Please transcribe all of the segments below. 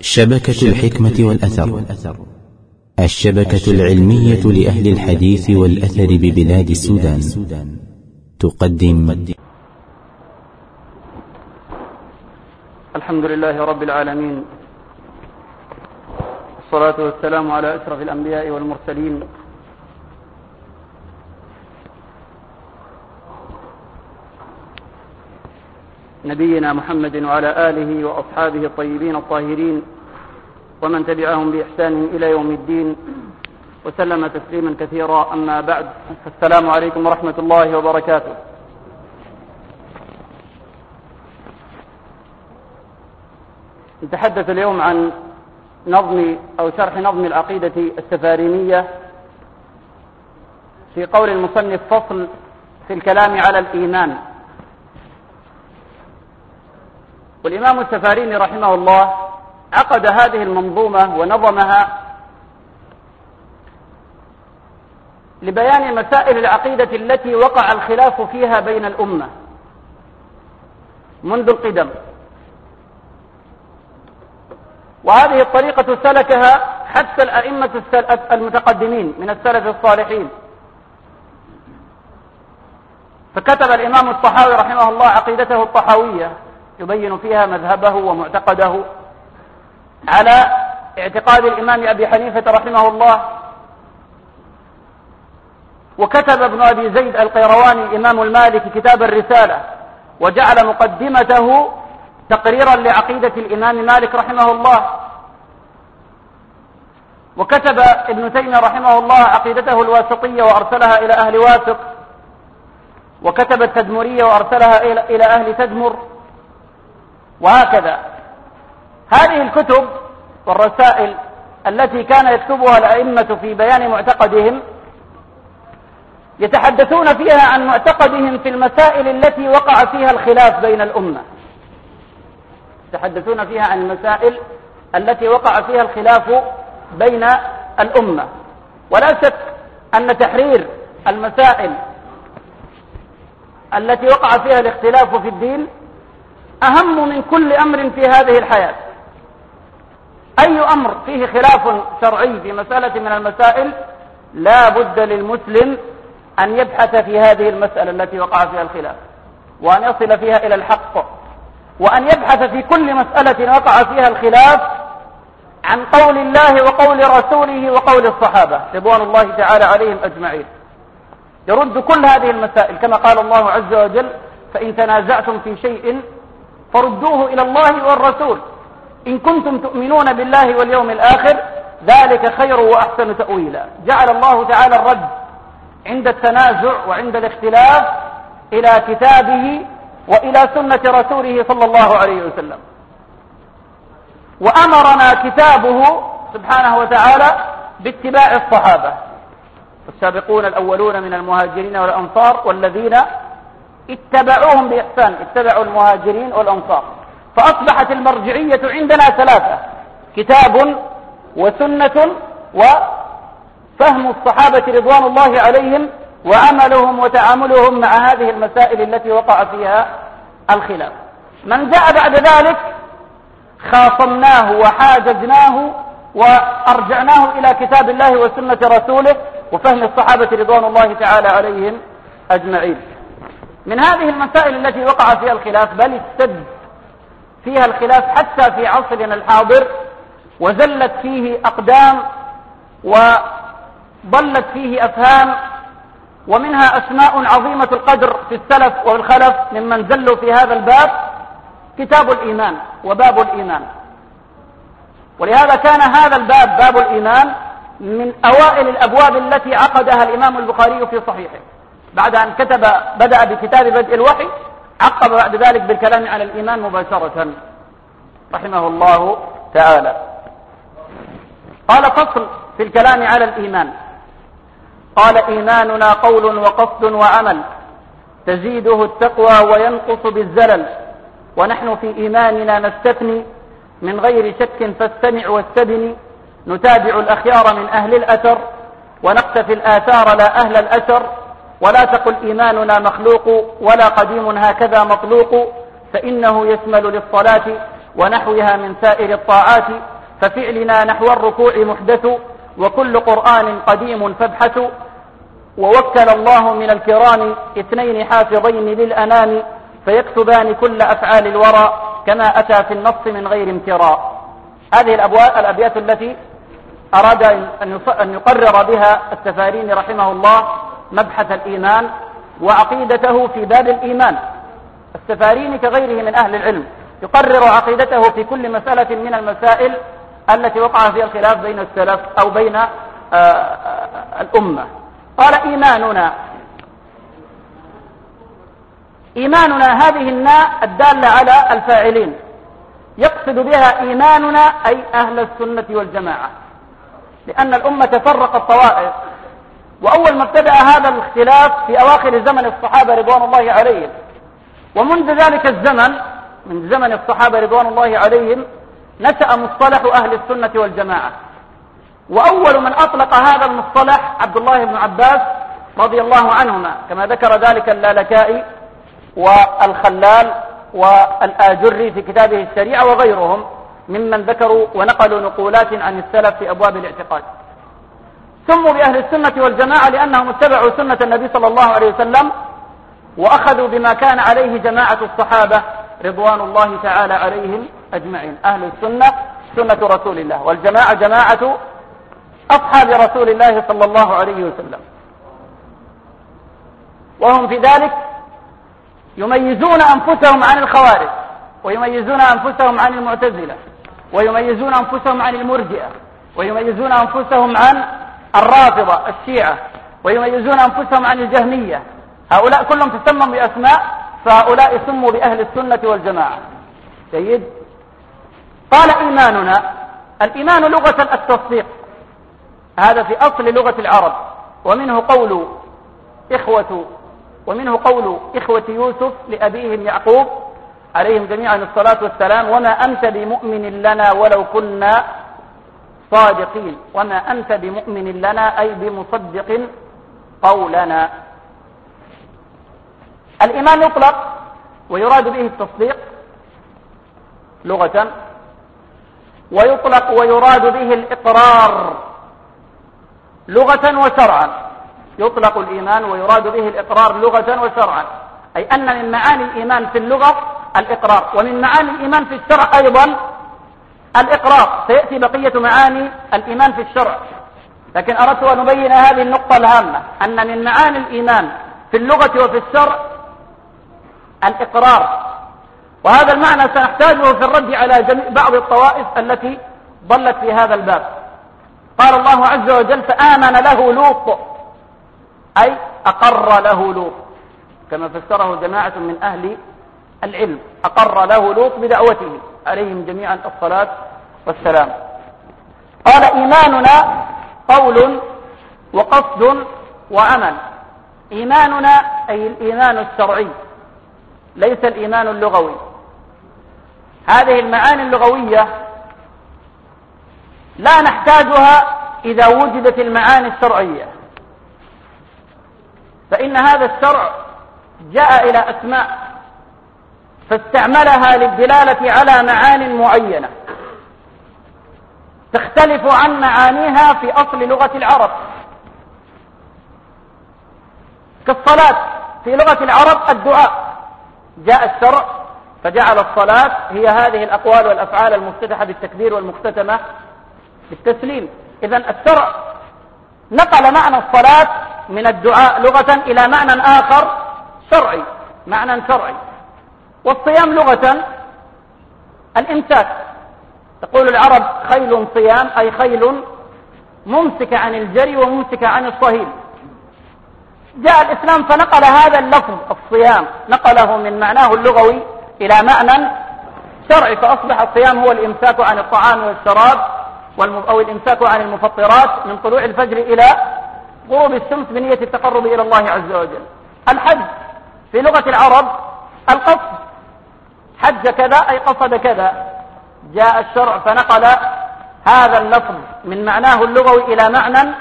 شبكة الحكمة والأثر. الشبكة العلمية لأهل الحديث والأثر ببلاد السودان. تقدم. الحمد لله رب العالمين. الصلاة والسلام على أشرف الأنبياء والمرسلين نبينا محمد وعلى آله وأصحابه الطيبين الطاهرين ومن تبعهم بإحسان إلى يوم الدين وسلم تسليما كثيرا. أما بعد السلام عليكم ورحمة الله وبركاته. نتحدث اليوم عن نظم أو شرح نظم العقيدة السفارينية في قول المصنف فصل في الكلام على الإيمان. والإمام السفاريني رحمه الله عقد هذه المنظومة ونظمها لبيان مسائل العقيدة التي وقع الخلاف فيها بين الأمة منذ القدم. وهذه الطريقة سلكها حتى الأئمة المتقدمين من السلف الصالحين. فكتب الإمام الطحاوي رحمه الله عقيدته الطحاوية. يبين فيها مذهبه ومعتقده على اعتقاد الإمام أبي حنيفة رحمه الله. وكتب ابن أبي زيد القيرواني إمام المالك كتاب الرسالة وجعل مقدمته تقريرا لعقيدة الإمام مالك رحمه الله. وكتب ابن تيمية رحمه الله عقيدته الواسطية وأرسلها إلى أهل واسط. وكتب التدمرية وأرسلها إلى أهل تدمر. وهكذا. هذه الكتب والرسائل التي كان يكتبها الأئمة في بيان معتقدهم يتحدثون فيها عن معتقدهم في المسائل التي وقع فيها الخلاف بين الأمة. يتحدثون فيها عن المسائل التي وقع فيها الخلاف بين الأمة. ولا شك أن تحرير المسائل التي وقع فيها الاختلاف في الدين أهم من كل أمر في هذه الحياة. أي أمر فيه خلاف شرعي في مسألة من المسائل لا بد للمسلم أن يبحث في هذه المسألة التي وقع فيها الخلاف وأن يصل فيها إلى الحق وأن يبحث في كل مسألة وقع فيها الخلاف عن قول الله وقول رسوله وقول الصحابة رضوان الله تعالى عليهم أجمعين. يرد كل هذه المسائل كما قال الله عز وجل فإن تنازعتم في شيء فردوه إلى الله والرسول. إن كنتم تؤمنون بالله واليوم الآخر ذلك خير وأحسن تأويلا. جعل الله تعالى الرد عند التنازع وعند الاختلاف إلى كتابه وإلى سنة رسوله صلى الله عليه وسلم. وأمرنا كتابه سبحانه وتعالى باتباع الصحابة. السابقون الأولون من المهاجرين والأنصار والذين اتبعوهم بإحسان اتبعوا المهاجرين والأنصار. فأصبحت المرجعية عندنا ثلاثة كتاب وسنة وفهم الصحابة رضوان الله عليهم وعملهم وتعاملهم مع هذه المسائل التي وقع فيها الخلاف. من جاء بعد ذلك خاصمناه وحاججناه وأرجعناه إلى كتاب الله وسنة رسوله وفهم الصحابة رضوان الله تعالى عليهم أجمعين. من هذه المسائل التي وقع فيها الخلاف بل اشتد فيها الخلاف حتى في عصرنا الحاضر وزلت فيه أقدام وضلت فيه أفهام ومنها أسماء عظيمة القدر في السلف والخلف ممن زلوا في هذا الباب كتاب الإيمان وباب الإيمان. ولهذا كان هذا الباب باب الإيمان من أوائل الأبواب التي عقدها الإمام البخاري في صحيحه. بعد أن كتب بدأ بكتاب بدء الوحي عقب بعد ذلك بالكلام على الإيمان مباشرة رحمه الله تعالى. قال فصل في الكلام على الإيمان. قال إيماننا قول وقصد وعمل تزيده التقوى وينقص بالزلل. ونحن في إيماننا نستثني من غير شك فاستمع واستبني. نتابع الأخيار من أهل الأثر ونقتفي الآثار لا أهل الأثر. ولا تقل إيماننا مخلوق ولا قديم هكذا مطلوق فإنه يشمل للصلاة ونحوها من سائر الطاعات ففعلنا نحو الركوع محدث وكل قرآن قديم فابحثوا ووكل الله من الكرام اثنين حافظين للأنام فيكتبان كل أفعال الورى كما أتى في النص من غير امتراء. هذه الأبيات التي أراد أن يقرر بها السفارين رحمه الله مبحث الإيمان وعقيدته في باب الإيمان. السفارين كغيره من أهل العلم يقرر عقيدته في كل مسألة من المسائل التي وقع فيها الخلاف بين السلف أو بين آه، آه، الأمة. قال إيماننا. إيماننا هذه الناء الدالة على الفاعلين. يقصد بها إيماننا أي أهل السنة والجماعة. لأن الأمة تفرقت طوائف. وأول ما ابتدأ هذا الاختلاف في أواخر زمن الصحابة رضوان الله عليهم. ومنذ ذلك الزمن من زمن الصحابة رضوان الله عليهم نشأ مصطلح أهل السنة والجماعة. وأول من أطلق هذا المصطلح عبد الله بن عباس رضي الله عنهما كما ذكر ذلك اللالكائي والخلال والآجري في كتابه الشريعة وغيرهم ممن ذكروا ونقلوا نقولات عن السلف في أبواب الاعتقاد. سموا بأهل السنة والجماعة لأنهم اتبعوا سنة النبي صلى الله عليه وسلم وأخذوا بما كان عليه جماعة الصحابة رضوان الله تعالى عليهم أجمعين. أهل السنة سنة رسول الله والجماعة جماعة أصحاب رسول الله صلى الله عليه وسلم. وهم في ذلك يميزون أنفسهم عن الخوارج ويميزون أنفسهم عن المعتزلة ويميزون أنفسهم عن المرجئة ويميزون أنفسهم عن الرافضة الشيعة ويميزون أنفسهم عن الجهمية. هؤلاء كلهم تسموا بأسماء فهؤلاء سموا بأهل السنة والجماعة. جيد؟ قال إيماننا الإيمان لغة التصديق. هذا في أصل لغة العرب. ومنه قول إخوة ومنه قول إخوة يوسف لأبيهم يعقوب عليهم جميعا الصلاة والسلام. وما أنت بمؤمن لنا ولو كنا صادقين. وما أنت بمؤمن لنا أي بمصدق قولنا. الإيمان يطلق ويراد به التصديق لغة ويطلق ويراد به الإقرار لغة وشرعا. يطلق الإيمان ويراد به الإقرار لغة وشرعا. أي أن من معاني الإيمان في اللغة الإقرار ومن معاني الإيمان في الشرع أيضا الإقرار سيأتي بقية معاني الإيمان في الشرع. لكن أردت أن أبين هذه النقطة الهامة أن من معاني الإيمان في اللغة وفي الشرع الإقرار. وهذا المعنى سنحتاجه في الرد على بعض الطوائف التي ضلت في هذا الباب. قال الله عز وجل فآمن له لوط أي أقر له لوط. كما فسره جماعة من أهل العلم أقر له لوط بدعوته. عليهم جميعا الصلاة والسلام. قال إيماننا قول وقصد وعمل. إيماننا أي الإيمان الشرعي ليس الإيمان اللغوي. هذه المعاني اللغوية لا نحتاجها إذا وجدت المعاني الشرعية. فإن هذا الشرع جاء إلى أسماء فاستعملها للدلالة على معان معينة. تختلف عن معانيها في أصل لغة العرب. كالصلاة في لغة العرب الدعاء. جاء الشرع فجعل الصلاة هي هذه الأقوال والأفعال المفتتحة بالتكبير والمختتمة بالتسليم. إذا الشرع نقل معنى الصلاة من الدعاء لغة إلى معنى آخر شرعي معنى شرعي. والصيام لغة الإمساك. تقول العرب خيل صيام أي خيل ممسكة عن الجري وممسكة عن الصهيل. جاء الإسلام فنقل هذا اللفظ الصيام. نقله من معناه اللغوي إلى معنى شرعي فأصبح الصيام هو الإمساك عن الطعام والشراب أو الإمساك عن المفطرات من طلوع الفجر إلى غروب الشمس بنية التقرب إلى الله عز وجل. الحج في لغة العرب القصد حج كذا أي قصد كذا. جاء الشرع فنقل هذا اللفظ من معناه اللغوي إلى معنى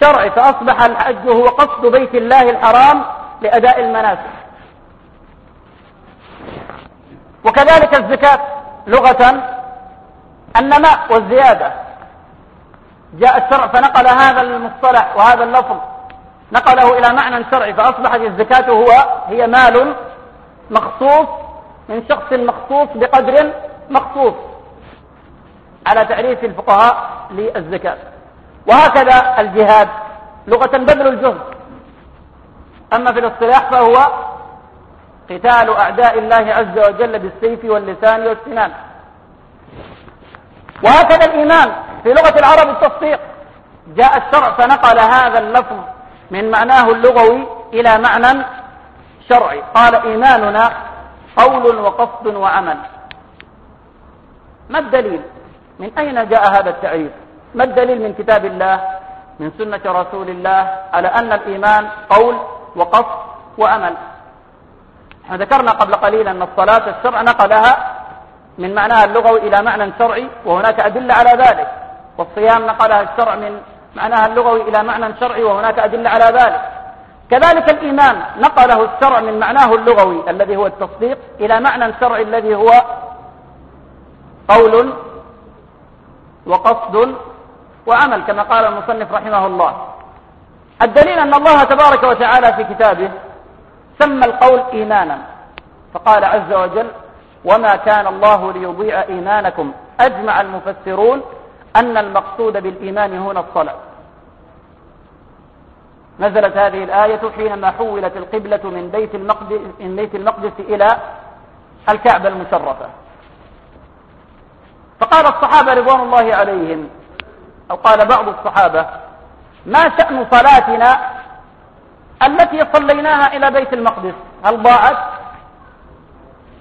شرعي فأصبح الحج هو قصد بيت الله الحرام لأداء المناسك وكذلك الزكاة لغة النماء والزيادة. جاء الشرع فنقل هذا المصطلح وهذا اللفظ نقله إلى معنى شرعي فأصبحت الزكاة هو هي مال مخصوص من شخص مخصوص بقدر مخصوص على تعريف الفقهاء للزكاة. وهكذا الجهاد لغة بذل الجهد. أما في الاصطلاح فهو قتال أعداء الله عز وجل بالسيف واللسان والسنان. وهكذا الإيمان في لغة العرب التصديق. جاء الشرع فنقل هذا اللفظ من معناه اللغوي إلى معنى شرعي. قال إيماننا قول وقصد وعمل. ما الدليل؟ من أين جاء هذا التعريف؟ ما الدليل من كتاب الله؟ من سنة رسول الله؟ على أن الإيمان قول وقصد وعمل. إحنا ذكرنا قبل قليل أن الصلاة الشرع نقلها من معناها اللغوي إلى معنى شرعي وهناك أدلة على ذلك. والصيام نقلها الشرع من معناها اللغوي إلى معنى شرعي وهناك أدلة على ذلك. كذلك الإيمان نقله الشرع من معناه اللغوي الذي هو التصديق إلى معنى شرعي الذي هو قول وقصد وعمل كما قال المصنف رحمه الله. الدليل أن الله تبارك وتعالى في كتابه سمى القول إيمانا فقال عز وجل وما كان الله ليضيع إيمانكم. أجمع المفسرون أن المقصود بالإيمان هنا الصلاة. نزلت هذه الآية حينما حولت القبلة من بيت المقدس, من بيت المقدس إلى الكعبة المشرفة. فقال الصحابة رضوان الله عليهم أو قال بعض الصحابة ما شأن صلاتنا التي صليناها إلى بيت المقدس؟ هل ضاعت؟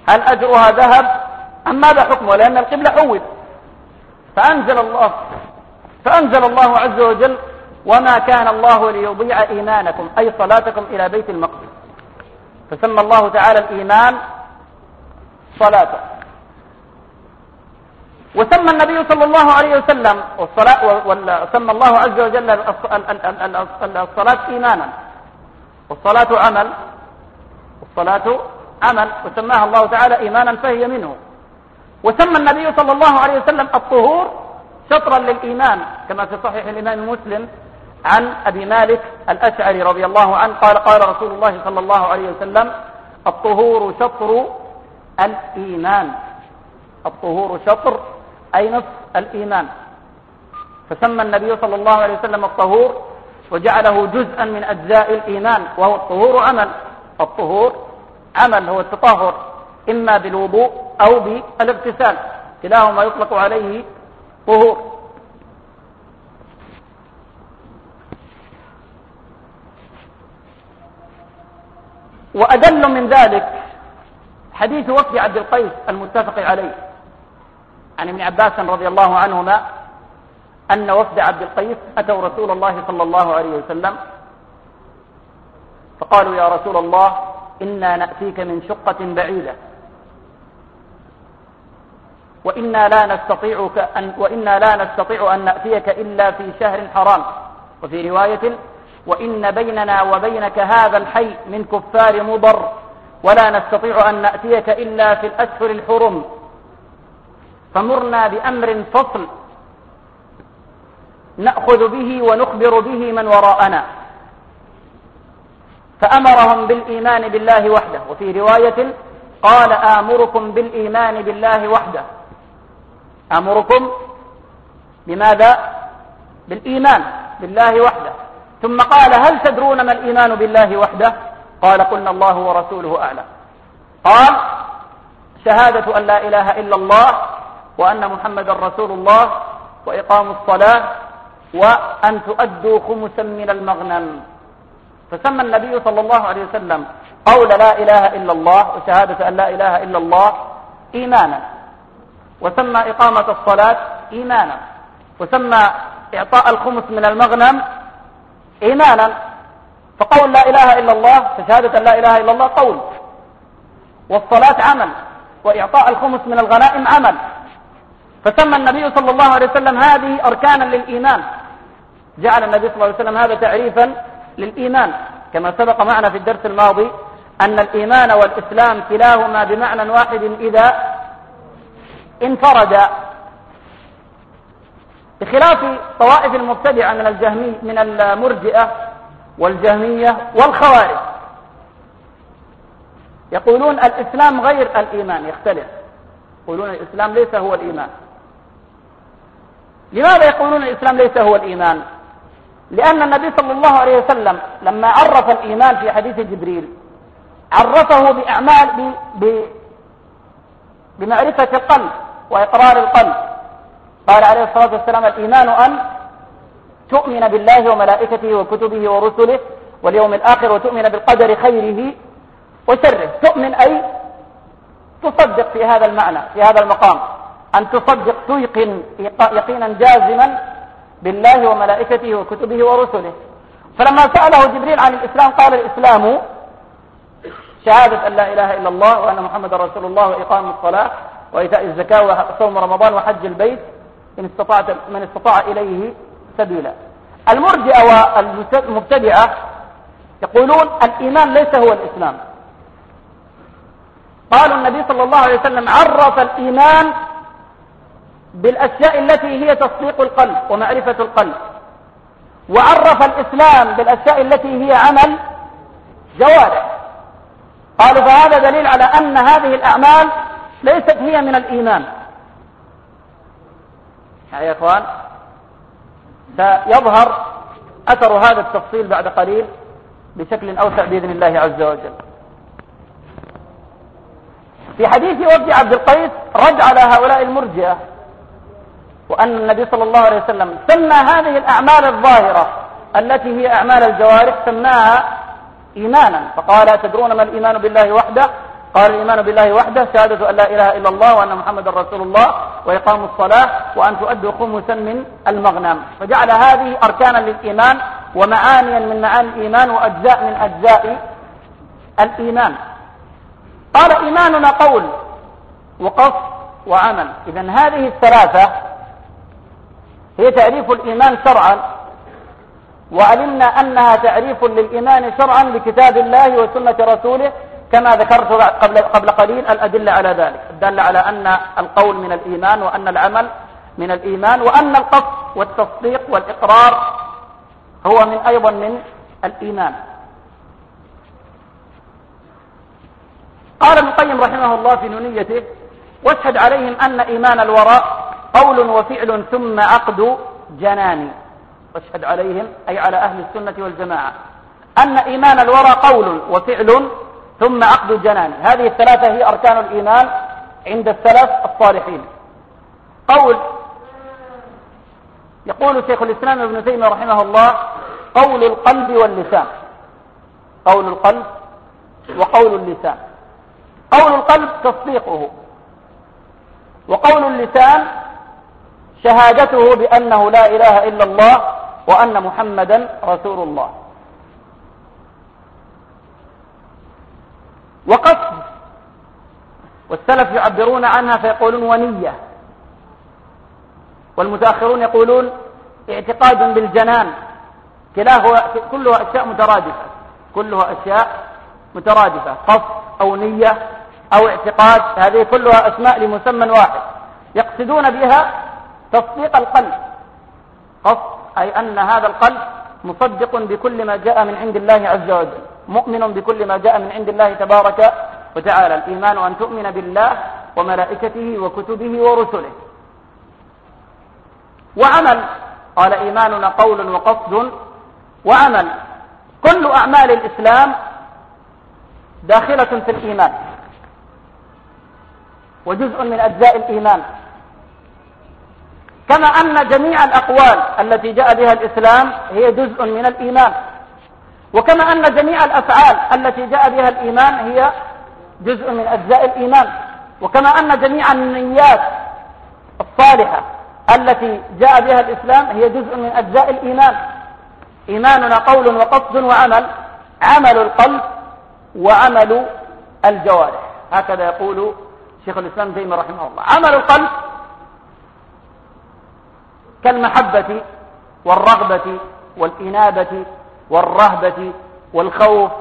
هل أجرها ذهب؟ أم ماذا حكمه؟ لأن القبلة حول فأنزل الله فأنزل الله عز وجل وما كان الله ليضيع إيمانكم أي صلاتكم إلى بيت المقدس. فسمى الله تعالى الإيمان صلاة. وسمى النبي صلى الله عليه وسلم والصلاة وسمى الله عز وجل الصلاة إيمانا. والصلاة عمل والصلاة عمل. وسماها الله تعالى إيمانا فهي منه. وسمى النبي صلى الله عليه وسلم الطهور شطرا للإيمان كما في صحيح الإمام مسلم. عن أبي مالك الأشعري رضي الله عنه قال قال رسول الله صلى الله عليه وسلم الطهور شطر الإيمان. الطهور شطر أي نصف الإيمان. فسمى النبي صلى الله عليه وسلم الطهور وجعله جزءا من أجزاء الإيمان وهو الطهور عمل. الطهور عمل هو التطهر إما بالوضوء أو بالاغتسال كلاهما يطلق عليه طهور. وأدل من ذلك حديث وفد عبد القيس المتفق عليه. عن ابن عباس رضي الله عنهما أن وفد عبد القيس أتوا رسول الله صلى الله عليه وسلم فقالوا يا رسول الله إنا نأتيك من شقة بعيدة وإنا لا نستطيع أن وإنا لا نستطيع أن نأتيك إلا في شهر حرام. وفي رواية وإن بيننا وبينك هذا الحي من كفار مضر ولا نستطيع أن نأتيك إلا في الأشهر الحرم. فمرنا بأمر فصل نأخذ به ونخبر به من وراءنا. فأمرهم بالإيمان بالله وحده. وفي رواية قال آمركم بالإيمان بالله وحده. أمركم بماذا؟ بالإيمان بالله وحده. ثم قال هل تدرون ما الإيمان بالله وحده؟ قال قلنا الله ورسوله أعلم. قال شهادة أن لا إله إلا الله وأن محمد رسول الله وإقام الصلاة وأن تؤدوا خمسا من المغنم. فسمى النبي صلى الله عليه وسلم قول لا إله إلا الله وشهادة أن لا إله إلا الله إيمانا. وسمى إقامة الصلاة إيمانا. وسمى إعطاء الخمس من المغنم إيمانا. فقول لا إله إلا الله فشهادة لا إله إلا الله قول. والصلاة عمل وإعطاء الخمس من الغنائم عمل. فسمى النبي صلى الله عليه وسلم هذه أركانا للإيمان. جعل النبي صلى الله عليه وسلم هذا تعريفا للإيمان. كما سبق معنا في الدرس الماضي أن الإيمان والإسلام كلاهما بمعنى واحد إذا انفرد بخلاف طوائف المبتدعة من الجهمي من المرجئة والجهمية والخوارج. يقولون الإسلام غير الإيمان يختلف. يقولون الإسلام ليس هو الإيمان. لماذا يقولون الإسلام ليس هو الإيمان؟ لأن النبي صلى الله عليه وسلم لما عرف الإيمان في حديث جبريل عرفه بأعمال ب... بمعرفة القلب وإقرار القلب. قال عليه الصلاة والسلام الإيمان أن تؤمن بالله وملائكته وكتبه ورسله واليوم الآخر وتؤمن بالقدر خيره وشره. تؤمن أي تصدق في هذا المعنى في هذا المقام. أن تصدق توقن يقينا جازما بالله وملائكته وكتبه ورسله. فلما سأله جبريل عن الإسلام قال الإسلام شهادة أن لا إله إلا الله وأن محمد رسول الله وإقام الصلاة وإيتاء الزكاة وصوم رمضان وحج البيت إن استطعت من استطاع إليه سبيلا. المرجئة والمبتدعة يقولون الإيمان ليس هو الإسلام. قالوا النبي صلى الله عليه وسلم عرف الإيمان بالأشياء التي هي تصديق القلب ومعرفة القلب. وعرف الإسلام بالأشياء التي هي عمل جوارح. قالوا فهذا دليل على أن هذه الأعمال ليست هي من الإيمان. يا إخوان سيظهر أثر هذا التفصيل بعد قليل بشكل أوسع بإذن الله عز وجل. في حديث وفد عبد القيس رد على هؤلاء المرجئة وأن النبي صلى الله عليه وسلم سمى هذه الأعمال الظاهرة التي هي أعمال الجوارح سماها إيمانا. فقال تدرون ما الإيمان بالله وحده؟ قال الإيمان بالله وحده شهادة أن لا إله إلا الله وأن محمد رسول الله وإقام الصلاة وأن تؤدوا خمسا من المغنم. فجعل هذه أركانا للإيمان ومعانيا من معاني الإيمان وأجزاء من أجزاء الإيمان. قال إيماننا قول وقصد وعمل. إذا هذه الثلاثة هي تعريف الإيمان شرعا وعلمنا أنها تعريف للإيمان شرعا بكتاب الله وسنة رسوله كما ذكرت قبل, قبل قليل الأدلة على ذلك. الدالة على أن القول من الإيمان وأن العمل من الإيمان وأن القصد والتصديق والإقرار هو من أيضا من الإيمان. قال ابن القيم رحمه الله في نونيته واشهد عليهم أن إيمان الوراء قول وفعل ثم عقد جنان واشهد عليهم أي على أهل السنة والجماعة أن إيمان الورى قول وفعل ثم عقد جنان هذه الثلاثة هي أركان الإيمان عند السلف الصالحين. قول يقول شيخ الإسلام ابن تيمية رحمه الله قول القلب واللسان. قول القلب وقول اللسان. قول القلب تصديقه وقول اللسان شهادته بأنه لا إله إلا الله وأن محمدا رسول الله. وقصد. والسلف يعبرون عنها فيقولون ونية. والمتأخرون يقولون اعتقاد بالجنان. كلاه كلها أشياء مترادفة. كلها أشياء مترادفة. قصد أو نية أو اعتقاد. هذه كلها أسماء لمسمى واحد. يقصدون بها تصديق القلب. قصد أي أن هذا القلب مصدق بكل ما جاء من عند الله عز وجل. مؤمن بكل ما جاء من عند الله تبارك وتعالى. الإيمان أن تؤمن بالله وملائكته وكتبه ورسله. وعمل قال إيماننا قول وقصد. وعمل كل أعمال الإسلام داخلة في الإيمان. وجزء من أجزاء الإيمان. كما أن جميع الأقوال التي جاء بها الإسلام هي جزء من الإيمان. وكما أن جميع الأفعال التي جاء بها الإيمان هي جزء من أجزاء الإيمان. وكما أن جميع النيات الصالحة التي جاء بها الإسلام هي جزء من أجزاء الإيمان. إيماننا قول وقصد وعمل عمل القلب وعمل الجوارح. هكذا يقول شيخ الإسلام تيمية رحمه الله. عمل القلب كالمحبة والرغبة والإنابة والرهبة والخوف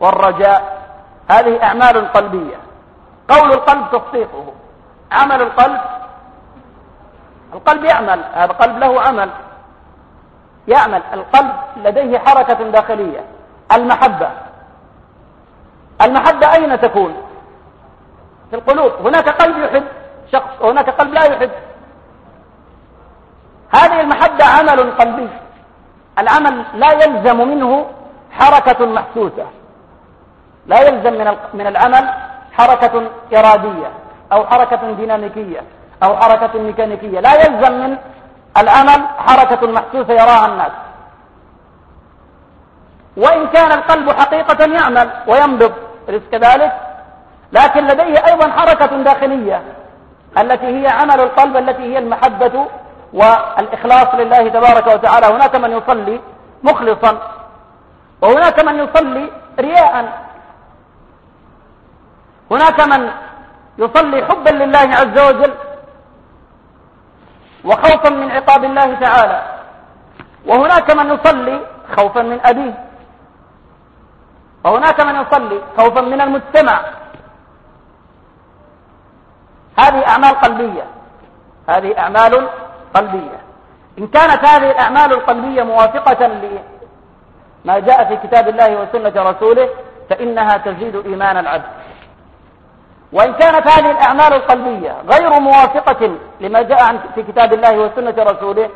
والرجاء. هذه أعمال قلبية. قول القلب تصديقه. عمل القلب القلب يعمل هذا القلب له عمل. يعمل. القلب لديه حركة داخلية المحبة. المحبة أين تكون؟ في القلوب. هناك قلب يحب شخص وهناك قلب لا يحب. هذه المحبة عمل قلبي. العمل لا يلزم منه حركة محسوسة. لا يلزم من من العمل حركة إرادية أو حركة ديناميكية أو حركة ميكانيكية. لا يلزم من العمل حركة محسوسة يراها الناس. وإن كان القلب حقيقة يعمل وينبض أليس كذلك؟ لكن لديه أيضا حركة داخلية التي هي عمل القلب التي هي المحبة والإخلاص لله تبارك وتعالى. هناك من يصلي مخلصا وهناك من يصلي رياء. هناك من يصلي حبا لله عز وجل وخوفا من عقاب الله تعالى. وهناك من يصلي خوفا من أبيه. وهناك من يصلي خوفا من المجتمع هذه أعمال قلبية. هذه أعمال قلبية. إن كانت هذه الأعمال القلبية موافقة لما جاء في كتاب الله وسنة رسوله فإنها تزيد إيمان العبد. وإن كانت هذه الأعمال القلبية غير موافقة لما جاء في كتاب الله وسنة رسوله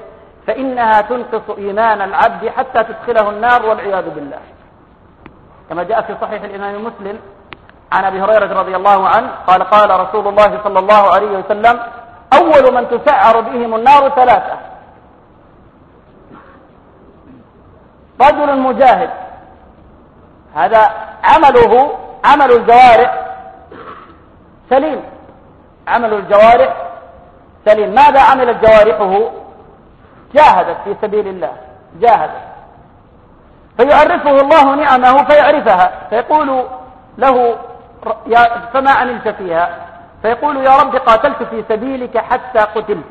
فإنها تنقص إيمان العبد حتى تدخله النار والعياذ بالله. كما جاء في صحيح الإمام مسلم عن أبي هريرة رضي الله عنه قال قال رسول الله صلى الله عليه وسلم أول من تسعر بهم النار ثلاثة. رجل مجاهد. هذا عمله عمل الجوارح سليم. عمل الجوارح سليم. ماذا عملت جوارحه؟ جاهدت في سبيل الله. جاهدت. فيعرفه الله نعمه فيعرفها. فيقول له فما عملت فيها؟ فيقول يا رب قاتلت في سبيلك حتى قتلت.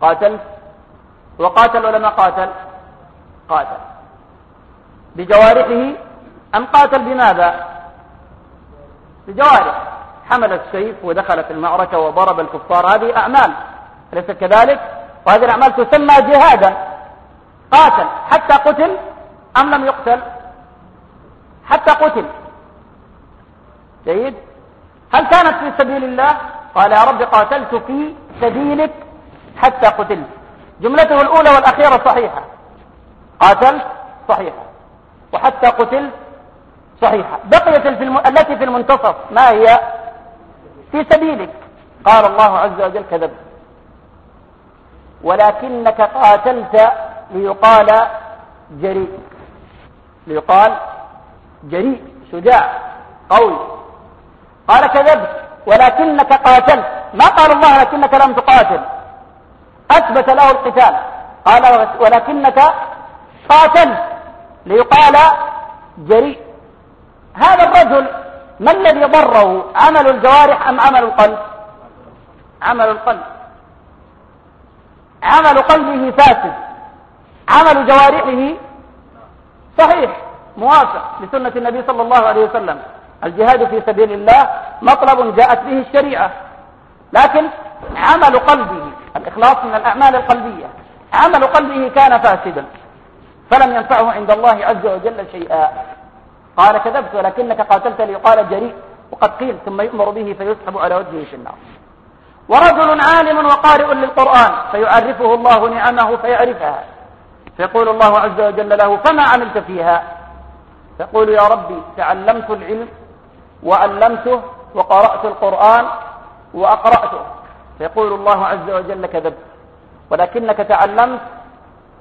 قاتلت وقاتل ولا ما قاتل؟ قاتل. بجوارحه؟ أم قاتل بماذا؟ بجوارح. حمل السيف ودخل في المعركة وضرب الكفار. هذه أعمال. أليس كذلك؟ وهذه الأعمال تسمى جهادا. قاتل. حتى قتل؟ أم لم يقتل؟ حتى قتل. جيد؟ هل كانت في سبيل الله؟ قال يا رب قاتلت في سبيلك حتى قتلت. جملته الأولى والأخيرة صحيحة. قاتلت صحيحة. وحتى قتلت صحيحة. بقيت التي في المنتصف ما هي؟ في سبيلك. قال الله عز وجل كذب. ولكنك قاتلت ليقال جريء. ليقال جريء شجاع قوي. قال كذبت ولكنك قاتلت. ما قال الله لكنك لم تقاتل. أثبت له القتال. قال ولكنك قاتلت. ليقال جريء هذا الرجل ما الذي ضره؟ عمل الجوارح أم عمل القلب؟ عمل القلب. عمل قلبه فاسد. عمل جوارحه صحيح موافق لسنة النبي صلى الله عليه وسلم. الجهاد في سبيل الله مطلب جاءت به الشريعة. لكن عمل قلبه الإخلاص من الأعمال القلبية عمل قلبه كان فاسدا فلم ينفعه عند الله عز وجل شيئا. قال كذبت ولكنك قاتلت ليقال جريء وقد قيل ثم يؤمر به فيسحب على وجهه في النار. ورجل عالم وقارئ للقرآن فيعرفه الله نعمه فيعرفها. فيقول الله عز وجل له فما عملت فيها؟ يقول يا ربي تعلمت العلم وعلمته وقرأت القرآن وأقرأته. فيقول الله عز وجل كذبت ولكنك تعلمت.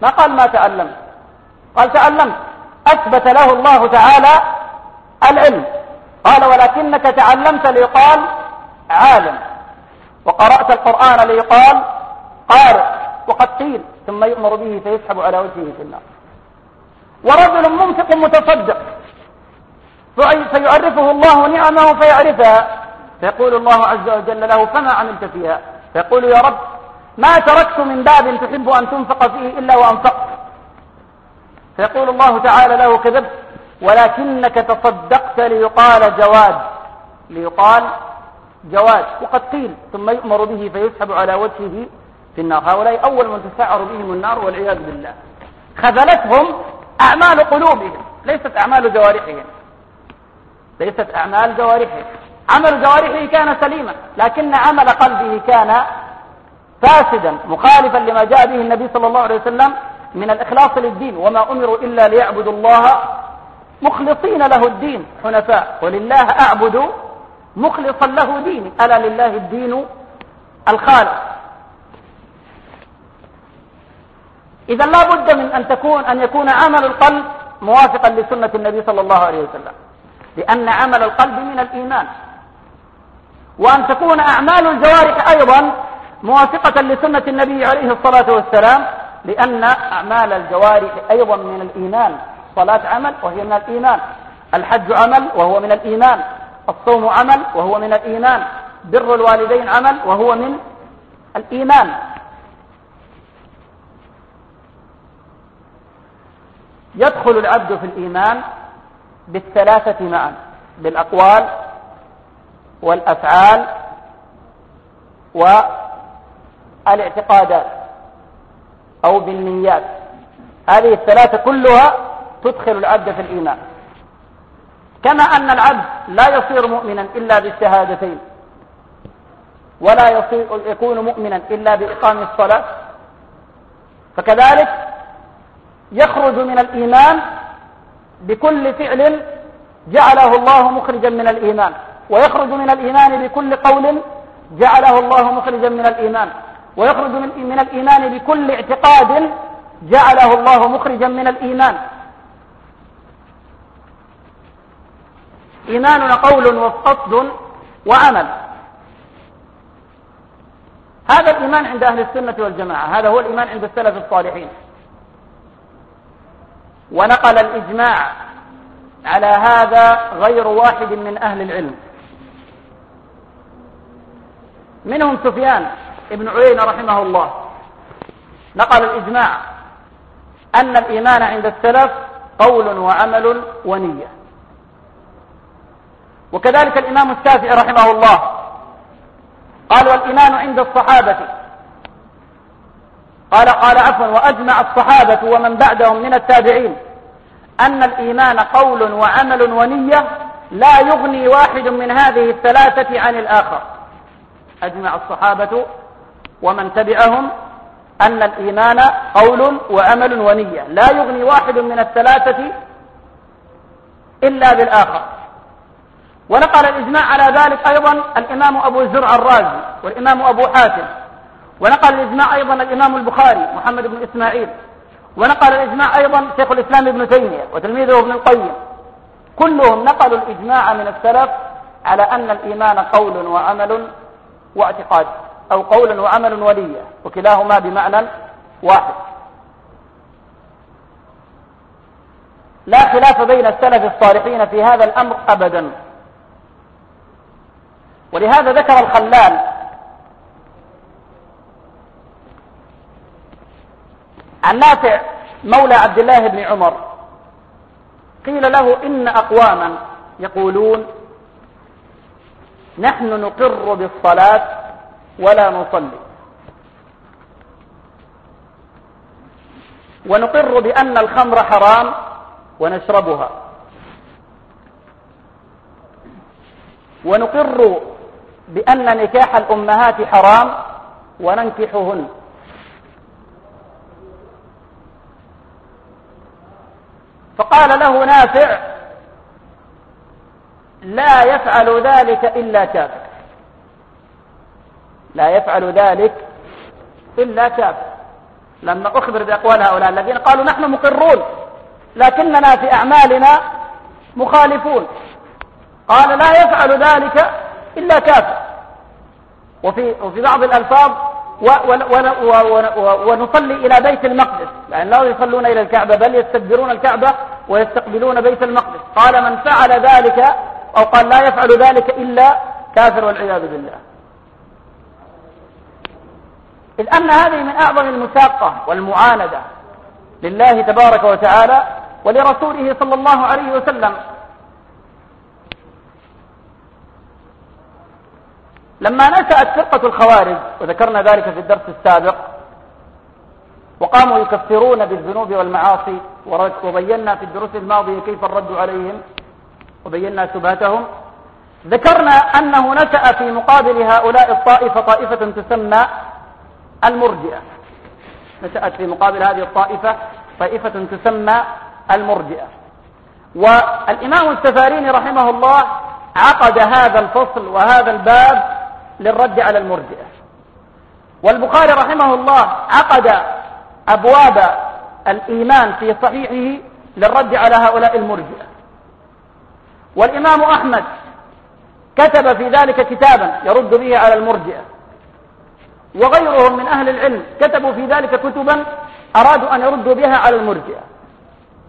ما قال ما تعلمت؟ قال تعلمت. أثبت له الله تعالى العلم. قال ولكنك تعلمت ليقال عالم. وقرأت القرآن ليقال قارئ. وقد قيل ثم يؤمر به فيسحب على وجهه في النار. ورجل منفق متصدق. فيعرفه الله نعمه فيعرفها. فيقول الله عز وجل له فما عملت فيها؟ فيقول يا رب ما تركت من باب تحب أن تنفق فيه إلا وأنفقت. فيقول الله تعالى له كذبت ولكنك تصدقت ليقال جواد. ليقال جواد. وقد قيل ثم يؤمر به فيسحب على وجهه في النار. هؤلاء أول من تسعر بهم النار والعياذ بالله. خذلتهم أعمال قلوبهم ليست أعمال جوارحهم. ليست أعمال جوارحهم عمل جوارحه كان سليما لكن عمل قلبه كان فاسدا مخالفا لما جاء به النبي صلى الله عليه وسلم من الإخلاص للدين. وما أمروا إلا ليعبدوا الله مخلصين له الدين حنفاء. ولله أعبد مخلصا له ديني ألا لله الدين الخالق. إذا لا بد من أن تكون أن يكون عمل القلب موافقا لسنة النبي صلى الله عليه وسلم. لأن عمل القلب من الإيمان. وأن تكون أعمال الجوارح أيضا موافقة لسنة النبي عليه الصلاة والسلام لأن أعمال الجوارح أيضا من الإيمان. الصلاة عمل وهي من الإيمان. الحج عمل وهو من الإيمان. الصوم عمل وهو من الإيمان. بر الوالدين عمل وهو من الإيمان. يدخل العبد في الإيمان بالثلاثة معا بالأقوال والأفعال والاعتقادات أو بالنيات. هذه الثلاثة كلها تدخل العبد في الإيمان. كما أن العبد لا يصير مؤمنا إلا بالشهادتين ولا يصير يكون مؤمنا إلا بإقام الصلاة. فكذلك يخرج من الإيمان بكل فعل جعله الله مخرجا من الإيمان ويخرج من الإيمان بكل قول جعله الله مخرجا من الإيمان ويخرج من, الإيمان بكل اعتقاد جعله الله مخرجا من الإيمان. إيماننا قول وقصد وعمل. هذا الإيمان عند أهل السنة والجماعة هذا هو الإيمان عند السلف الصالحين. ونقل الإجماع على هذا غير واحد من أهل العلم. منهم سفيان ابن عيينة رحمه الله. نقل الإجماع أن الإيمان عند السلف قول وعمل ونية. وكذلك الإمام الشافعي رحمه الله قال والإيمان عند الصحابة قال قال عفوا وأجمع الصحابة ومن بعدهم من التابعين أن الإيمان قول وعمل ونية لا يغني واحد من هذه الثلاثة عن الآخر. أجمع الصحابة ومن تبعهم أن الإيمان قول وعمل ونية لا يغني واحد من الثلاثة إلا بالآخر. ونقل الإجماع على ذلك أيضا الإمام أبو زرع الرازي والإمام أبو حاتم. ونقل الإجماع أيضا الإمام البخاري محمد بن إسماعيل. ونقل الإجماع أيضا شيخ الإسلام ابن تيمية وتلميذه ابن القيم. كلهم نقلوا الإجماع من السلف على أن الإيمان قول وعمل واعتقاد أو قول وعمل ولية وكلاهما بمعنى واحد. لا خلاف بين السلف الصالحين في هذا الأمر أبدا. ولهذا ذكر الخلال عن نافع مولى عبد الله بن عمر. قيل له إن أقواما يقولون نحن نقر بالصلاة ولا نصلي. ونقر بأن الخمر حرام ونشربها. ونقر بأن نكاح الأمهات حرام وننكحهن. فقال له نافع لا يفعل ذلك إلا كافر. لا يفعل ذلك إلا كافر. لما أخبر بأقوال هؤلاء الذين قالوا نحن مقرون لكننا في أعمالنا مخالفون. قال لا يفعل ذلك إلا كافر. وفي, وفي بعض الألفاظ ونصلي إلى بيت المقدس. لأن لا يصلون إلى الكعبة بل يستدبرون الكعبة ويستقبلون بيت المقدس. قال من فعل ذلك أو قال لا يفعل ذلك إلا كافر والعياذ بالله. إذ أن هذه من أعظم المشاقة والمعاندة لله تبارك وتعالى ولرسوله صلى الله عليه وسلم. لما نشأت فرقة الخوارج وذكرنا ذلك في الدرس السابق وقاموا يكفرون بالذنوب والمعاصي وبينا في الدروس الماضية كيف الرد عليهم وبينا شبهتهم. ذكرنا أنه نشأ في مقابل هؤلاء الطائفة طائفة تسمى المرجئة. نشأت في مقابل هذه الطائفة طائفة تسمى المرجئة. والإمام السفاريني رحمه الله عقد هذا الفصل وهذا الباب للرد على المرجئة. والبخاري رحمه الله عقد أبواب الإيمان في صحيحه للرد على هؤلاء المرجئة. والإمام أحمد كتب في ذلك كتابا يرد به على المرجئة. وغيرهم من أهل العلم كتبوا في ذلك كتبا أرادوا أن يردوا بها على المرجئة.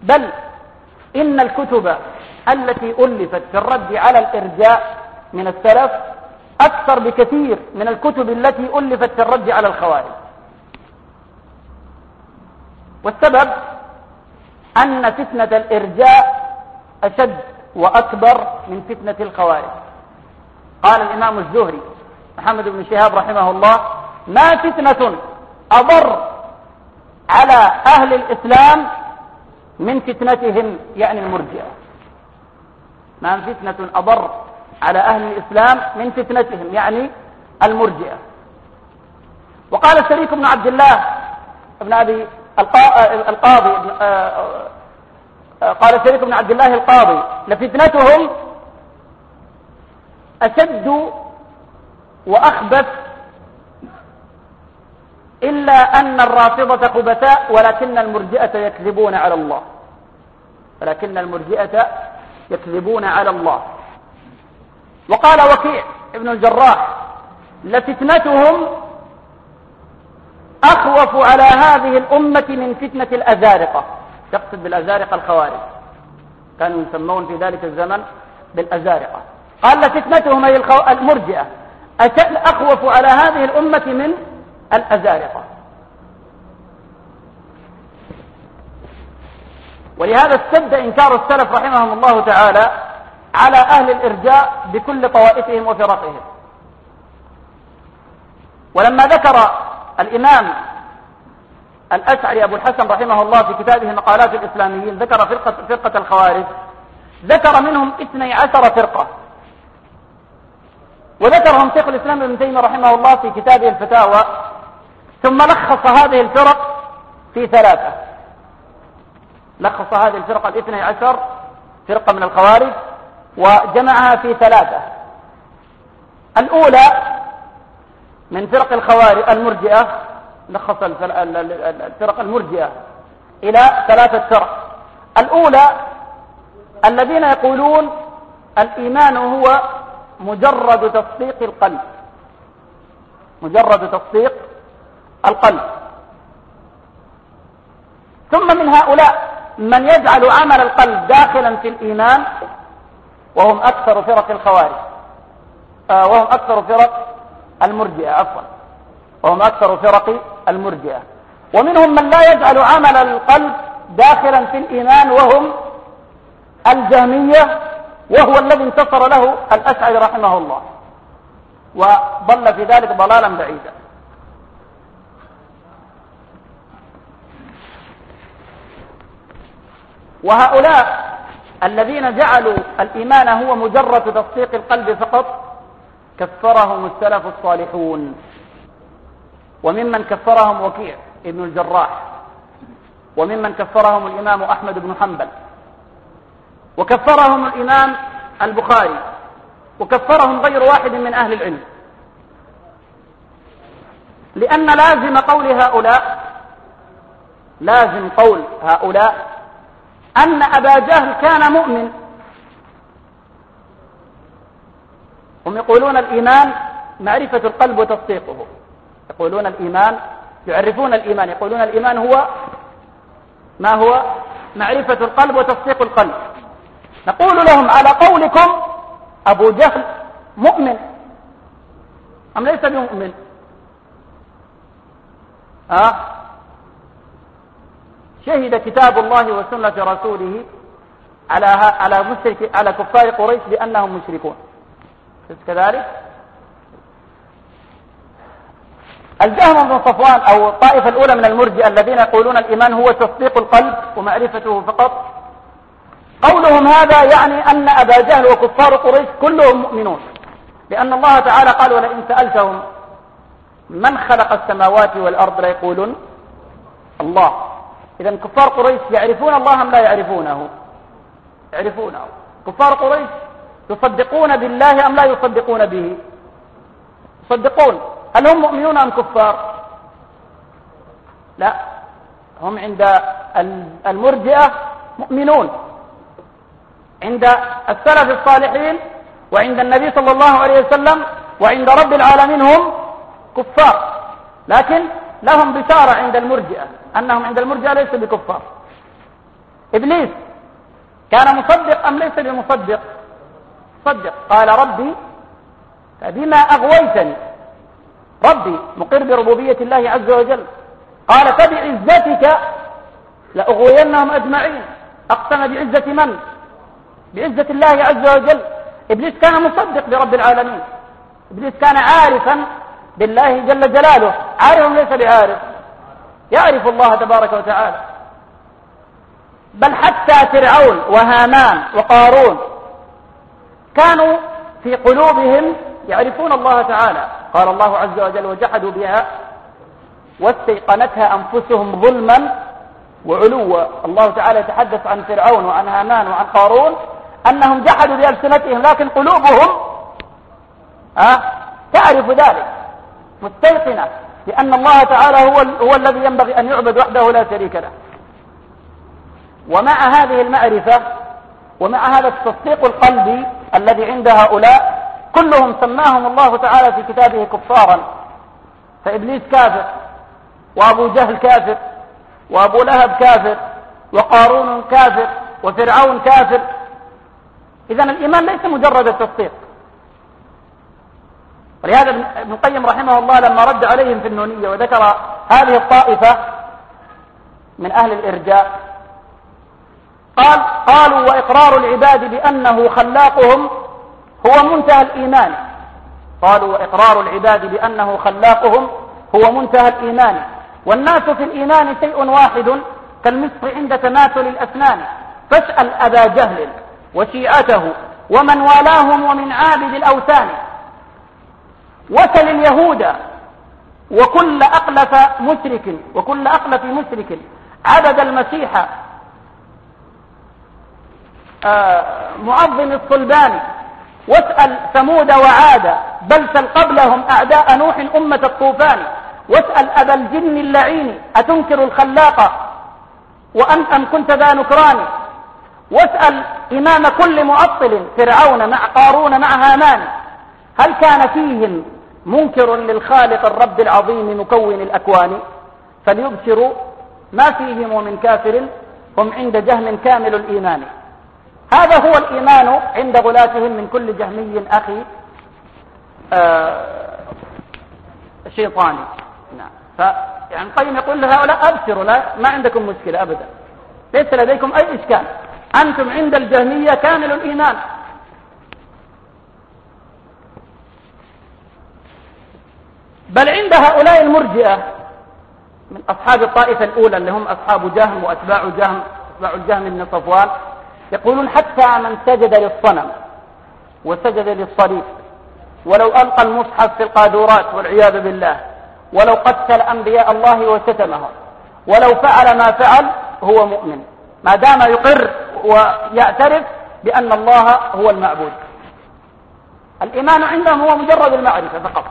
بل إن الكتب التي ألفت في الرد على الإرجاء من السلف أكثر بكثير من الكتب التي ألفت في الرد على الخوارج. والسبب أن فتنة الإرجاء أشد وأكبر من فتنة الخوارج. قال الإمام الزهري محمد بن شهاب رحمه الله ما فتنة أضر على أهل الإسلام من فتنتهم؟ يعني المرجئة. ما فتنة أضر على أهل الإسلام من فتنتهم يعني المرجئة. وقال الشريك بن عبد الله ابن أبي القاضي قال الشريك بن عبد الله القاضي لفتنتهم أشد وأخبث إلا أن الرافضة خبثاء ولكن المرجئة يكذبون على الله. ولكن المرجئة يكذبون على الله. وقال وكيع ابن الجراح لفتنتهم أخوف على هذه الأمة من فتنة الأزارقة. يقصد بالأزارقة الخوارج. كانوا يسمون في ذلك الزمن بالأزارقة. قال لفتنتهم أي المرجئة. أخوف على هذه الأمة من الأزارقة. ولهذا اشتد إنكار السلف رحمهم الله تعالى على أهل الإرجاء بكل طوائفهم وفرقهم. ولما ذكر الإمام الأشعري أبو الحسن رحمه الله في كتابه مقالات الإسلاميين ذكر فرقة, فرقة الخوارج ذكر منهم اثني عشر فرقة. وذكرهم شيخ الإسلام ابن تيمية رحمه الله في كتابه الفتاوى ثم لخص هذه الفرق في ثلاثة. لخص هذه الفرقة الاثني عشر فرقة من الخوارج وجمعها في ثلاثة. الأولى من فرق الخوارج المرجئة لخص الفرق المرجئة إلى ثلاثة فرق. الأولى الذين يقولون الإيمان هو مجرد تصديق القلب. مجرد تصديق القلب. ثم من هؤلاء من يجعل عمل القلب داخلا في الإيمان وهم أكثر فرق الخوارج. آه وهم أكثر فرق المرجئة عفوا. وهم أكثر فرق المرجئة. ومنهم من لا يجعل عمل القلب داخلا في الإيمان وهم الجهمية وهو الذي انتصر له الأشعري رحمه الله. وضل في ذلك ضلالا بعيدا. وهؤلاء الذين جعلوا الإيمان هو مجرد تصديق القلب فقط كفرهم السلف الصالحون. وممن كفرهم وكيع ابن الجراح وممن كفرهم الإمام أحمد بن حنبل وكفرهم الإمام البخاري وكفرهم غير واحد من أهل العلم. لأن لازم قول هؤلاء لازم قول هؤلاء أن أبا جهل كان مؤمن. هم يقولون الإيمان معرفة القلب وتصديقه. يقولون الإيمان يعرفون الإيمان. يقولون الإيمان هو ما هو؟ معرفة القلب وتصديق القلب. نقول لهم على قولكم أبو جهل مؤمن. أم ليس بمؤمن؟ أه؟ شهد كتاب الله وسنة رسوله على على مشرك على كفار قريش بأنهم مشركون. كذلك؟ الجهم بن صفوان أو الطائفة الأولى من المرجئة الذين يقولون الإيمان هو تصديق القلب ومعرفته فقط. قولهم هذا يعني أن أبا جهل وكفار قريش كلهم مؤمنون. لأن الله تعالى قال ولئن سألتهم من خلق السماوات والأرض ليقولون الله. إذا كفار قريش يعرفون الله أم لا يعرفونه؟ يعرفونه. كفار قريش يصدقون بالله أم لا يصدقون به؟ يصدقون. هل هم مؤمنون أم كفار؟ لا. هم عند المرجئة مؤمنون. عند السلف الصالحين وعند النبي صلى الله عليه وسلم وعند رب العالمين هم كفار. لكن لهم بشارة عند المرجئة أنهم عند المرجئة ليسوا بكفار. إبليس كان مصدق أم ليس بمصدق؟ صدق. قال ربي فبما أغويتني؟ ربي مقر بربوبية الله عز وجل. قال فبعزتك لأغوينهم أجمعين. أقسم بعزة من؟ بعزة الله عز وجل. إبليس كان مصدق برب العالمين. إبليس كان عارفا بالله جل جلاله. عارف ليس بعارف. يعرف الله تبارك وتعالى. بل حتى فرعون وهامان وقارون كانوا في قلوبهم يعرفون الله تعالى. قال الله عز وجل وجحدوا بها واستيقنتها أنفسهم ظلما وعلوا. الله تعالى يتحدث عن فرعون وعن هامان وعن قارون أنهم جحدوا بألسنتهم لكن قلوبهم أه تعرف ذلك. مستيقنة. لأن الله تعالى هو, هو الذي ينبغي أن يعبد وحده لا شريك له. ومع هذه المعرفة ومع هذا التصديق القلبي الذي عند هؤلاء كلهم سماهم الله تعالى في كتابه كفارا. فإبليس كافر وأبو جهل كافر وأبو لهب كافر وقارون كافر وفرعون كافر. إذا الإيمان ليس مجرد التصديق. ولهذا ابن القيم رحمه الله لما رد عليهم في النونية وذكر هذه الطائفة من أهل الإرجاء قال قالوا وإقرار العباد بأنه خلاقهم هو منتهى الإيمان. قالوا وإقرار العباد بأنه خلاقهم هو منتهى الإيمان. والناس في الإيمان شيء واحد كالمصر عند تماثل الأسنان. فاسأل أبا جهل وشيعته ومن والاهم ومن عابد الأوثان. وسل اليهود وكل أقلف مشرك وكل أقلف مشرك. عبد المسيح آه، معظم الصلبان. واسأل ثمود وعاد بل سل قبلهم أعداء نوح أمة الطوفان. واسأل أبا الجن اللعين أتنكر الخلاق؟ وأن أم كنت ذا نكران؟ واسأل إمام كل معطل فرعون مع قارون مع هامان. هل كان فيهم منكر للخالق الرب العظيم مكون الأكوان فليبشروا ما فيهم من كافر هم عند جهم كامل الإيمان. هذا هو الإيمان عند غلاتهم من كل جهمي أخي آه شيطاني. نعم. فيعني القيم يقول لهؤلاء أبشروا لا ما عندكم مشكلة أبدا. ليس لديكم أي إشكال. أنتم عند الجهمية كامل الإيمان. بل عند هؤلاء المرجئة من أصحاب الطائفة الأولى اللي هم أصحاب جهم وأتباع جهم أتباع الجهم بن صفوان يقولون حتى من سجد للصنم وسجد للصليب ولو ألقى المصحف في القادورات والعياذ بالله ولو قتل أنبياء الله وشتمهم ولو فعل ما فعل هو مؤمن. ما دام يقر ويعترف بأن الله هو المعبود. الإيمان عندهم هو مجرد المعرفة فقط.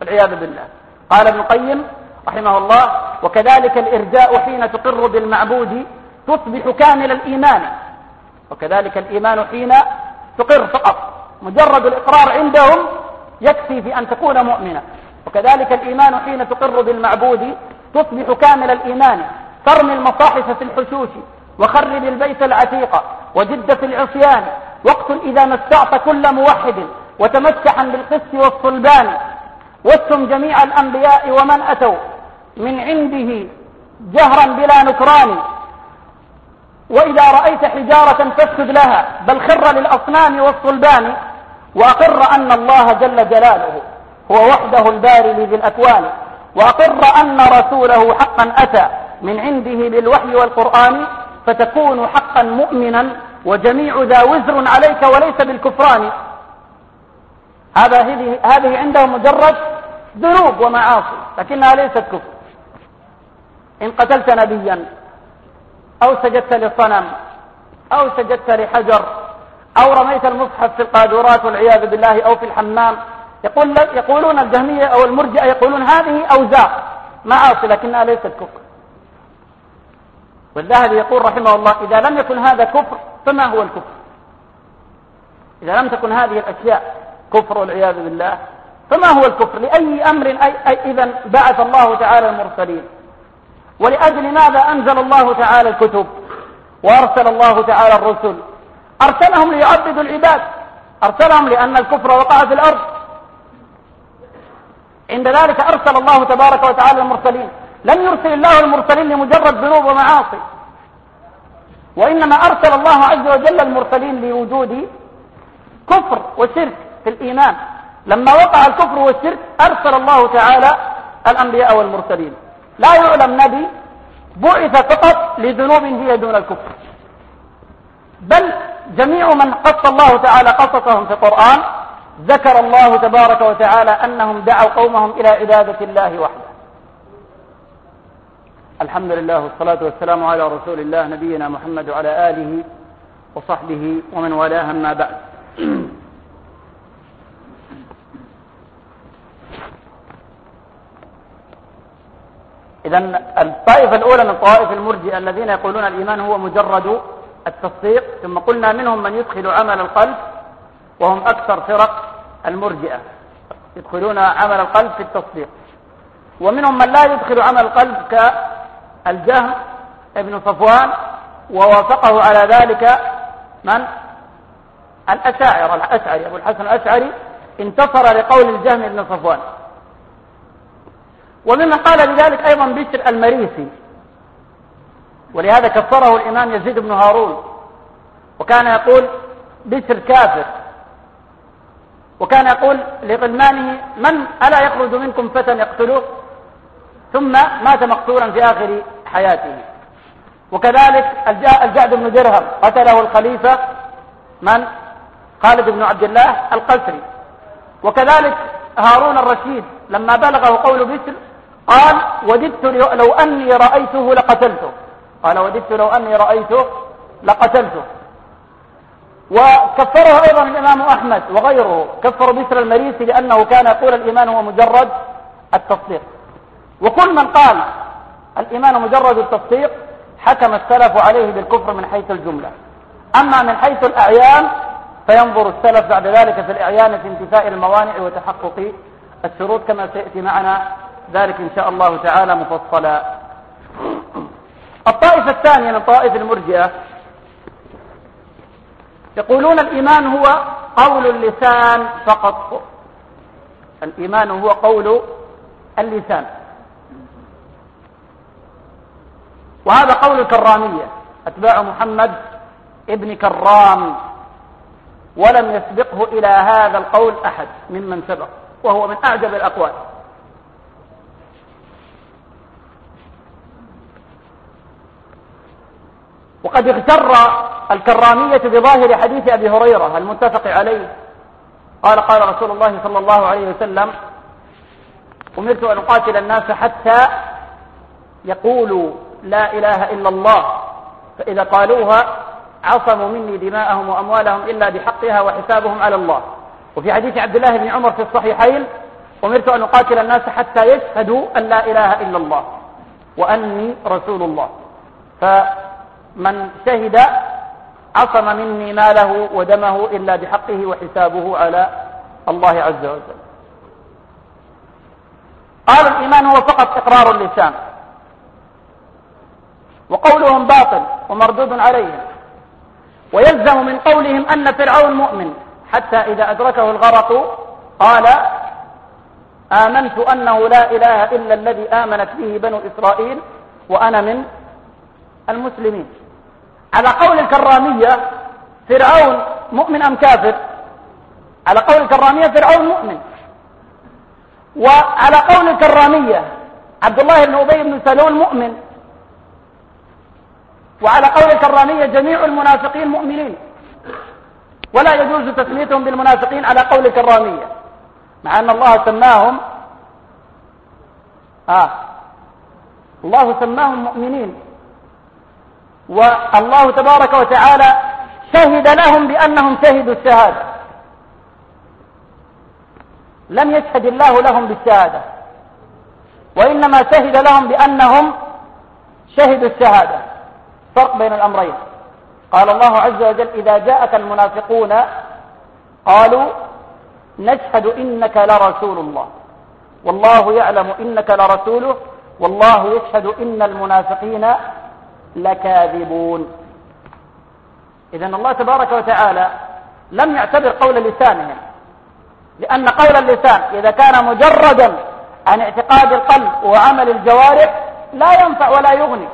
والعياذ بالله. قال ابن القيم رحمه الله وكذلك الإرجاء حين تقر بالمعبود تصبح كامل الإيمان. وكذلك الإيمان حين تقر فقط. مجرد الإقرار عندهم يكفي في أن تكون مؤمنا وكذلك الإيمان حين تقر بالمعبود تصبح كامل الإيمان. ترمي المصاحف في الحشوش وخرب البيت العتيق وجد في العصيان. واقتل إذا مستعت كل موحد وتمسحا بالقس والصلبان واسم جميع الأنبياء ومن أتوا من عنده جهرا بلا نكران. وإذا رأيت حجارة فاسجد لها بل خر للأصنام والصلبان وأقر أن الله جل جلاله هو وحده الباري لذي الأكوان وأقر أن رسوله حقا أتى من عنده بالوحي والقرآن فتكون حقا مؤمنا وجميع ذا وزر عليك وليس بالكفران. هذا هذه عنده مجرد ذنوب ومعاصي لكنها ليست كفر. إن قتلت نبيا أو سجدت لصنم أو سجدت لحجر أو رميت المصحف في القاذورات والعياذ بالله أو في الحمام يقول يقولون الجهمية أو المرجئة يقولون هذه أوزار معاصي لكنها ليست كفر. والذهبي يقول رحمه الله إذا لم يكن هذا كفر فما هو الكفر؟ إذا لم تكن هذه الأشياء كفر والعياذ بالله. فما هو الكفر؟ لأي أمر أي, أي إذا بعث الله تعالى المرسلين. ولأجل ماذا أنزل الله تعالى الكتب؟ وأرسل الله تعالى الرسل. أرسلهم ليعبدوا العباد. أرسلهم لأن الكفر وقع في الأرض. عند ذلك أرسل الله تبارك وتعالى المرسلين. لم يرسل الله المرسلين لمجرد ذنوب ومعاصي. وإنما أرسل الله عز وجل المرسلين لوجود كفر وشرك. في الإيمان. لما وقع الكفر والشرك أرسل الله تعالى الأنبياء والمرسلين. لا يعلم نبي بعث فقط لذنوب هي دون الكفر. بل جميع من قص الله تعالى قصصهم في القرآن ذكر الله تبارك وتعالى أنهم دعوا قومهم إلى عبادة الله وحده. الحمد لله والصلاة والسلام على رسول الله نبينا محمد وعلى آله وصحبه ومن والاه ما بعد. إذا الطائفة الأولى من طوائف المرجئة الذين يقولون الإيمان هو مجرد التصديق ثم قلنا منهم من يدخل عمل القلب وهم أكثر فرق المرجئة يدخلون عمل القلب في التصديق. ومنهم من لا يدخل عمل القلب كالجهم ابن صفوان ووافقه على ذلك من؟ الأشاعر الأشعري أبو الحسن الأشعري انتصر لقول الجهم ابن صفوان. وممن قال بذلك أيضا بشر المريسي. ولهذا كفره الإمام يزيد بن هارون. وكان يقول بشر كافر. وكان يقول لغلمانه من ألا يخرج منكم فتى يقتلوه؟ ثم مات مقتولا في آخر حياته. وكذلك الجعد بن درهم قتله الخليفة من؟ خالد بن عبد الله القسري. وكذلك هارون الرشيد لما بلغه قول بشر قال وددت لو أني رأيته لقتلته. قال وددت لو أني رأيته لقتلته. وكفره أيضا الإمام أحمد وغيره. كفر بسر المريسي لأنه كان يقول الإيمان هو مجرد التصديق. وكل من قال الإيمان مجرد التصديق حكم السلف عليه بالكفر من حيث الجملة. أما من حيث الأعيان فينظر السلف بعد ذلك في الإعيان في انتفاء الموانع وتحقق الشروط كما سيأتي معنا ذلك إن شاء الله تعالى مفصلا. الطائفة الثانية من طائف المرجئة يقولون الإيمان هو قول اللسان فقط. الإيمان هو قول اللسان. وهذا قول الكرامية. أتباع محمد ابن كرام. ولم يسبقه إلى هذا القول أحد ممن سبق. وهو من أعجب الأقوال. وقد اغتر الكرامية بظاهر حديث أبي هريرة المتفق عليه. قال قال رسول الله صلى الله عليه وسلم أمرت أن أقاتل الناس حتى يقولوا لا إله إلا الله فإذا قالوها عصموا مني دماءهم وأموالهم إلا بحقها وحسابهم على الله. وفي حديث عبد الله بن عمر في الصحيحين أمرت أن أقاتل الناس حتى يشهدوا أن لا إله إلا الله وأني رسول الله. ف من شهد عصم مني ماله ودمه إلا بحقه وحسابه على الله عز وجل. قال الإيمان هو فقط إقرار اللسان. وقولهم باطل ومردود عليهم. ويلزم من قولهم أن فرعون مؤمن. حتى إذا أدركه الغرق قال آمنت أنه لا إله إلا الذي آمنت به بنو إسرائيل وأنا من المسلمين. على قول الكرامية فرعون مؤمن أم كافر؟ على قول الكرامية فرعون مؤمن. وعلى قول الكرامية عبد الله بن أبي بن سلول مؤمن. وعلى قول الكرامية جميع المنافقين مؤمنين. ولا يجوز تسميتهم بالمنافقين على قول الكرامية مع أن الله سماهم آه الله سماهم مؤمنين. والله تبارك وتعالى شهد لهم بأنهم شهدوا الشهادة. لم يشهد الله لهم بالشهادة وإنما شهد لهم بأنهم شهدوا الشهادة. فرق بين الأمرين. قال الله عز وجل إذا جاءك المنافقون قالوا نشهد إنك لرسول الله. والله يعلم إنك لرسوله والله يشهد إن المنافقين لكاذبون. إذا الله تبارك وتعالى لم يعتبر قول لسانهم لأن قول اللسان إذا كان مجردا عن اعتقاد القلب وعمل الجوارح لا ينفع ولا يغني.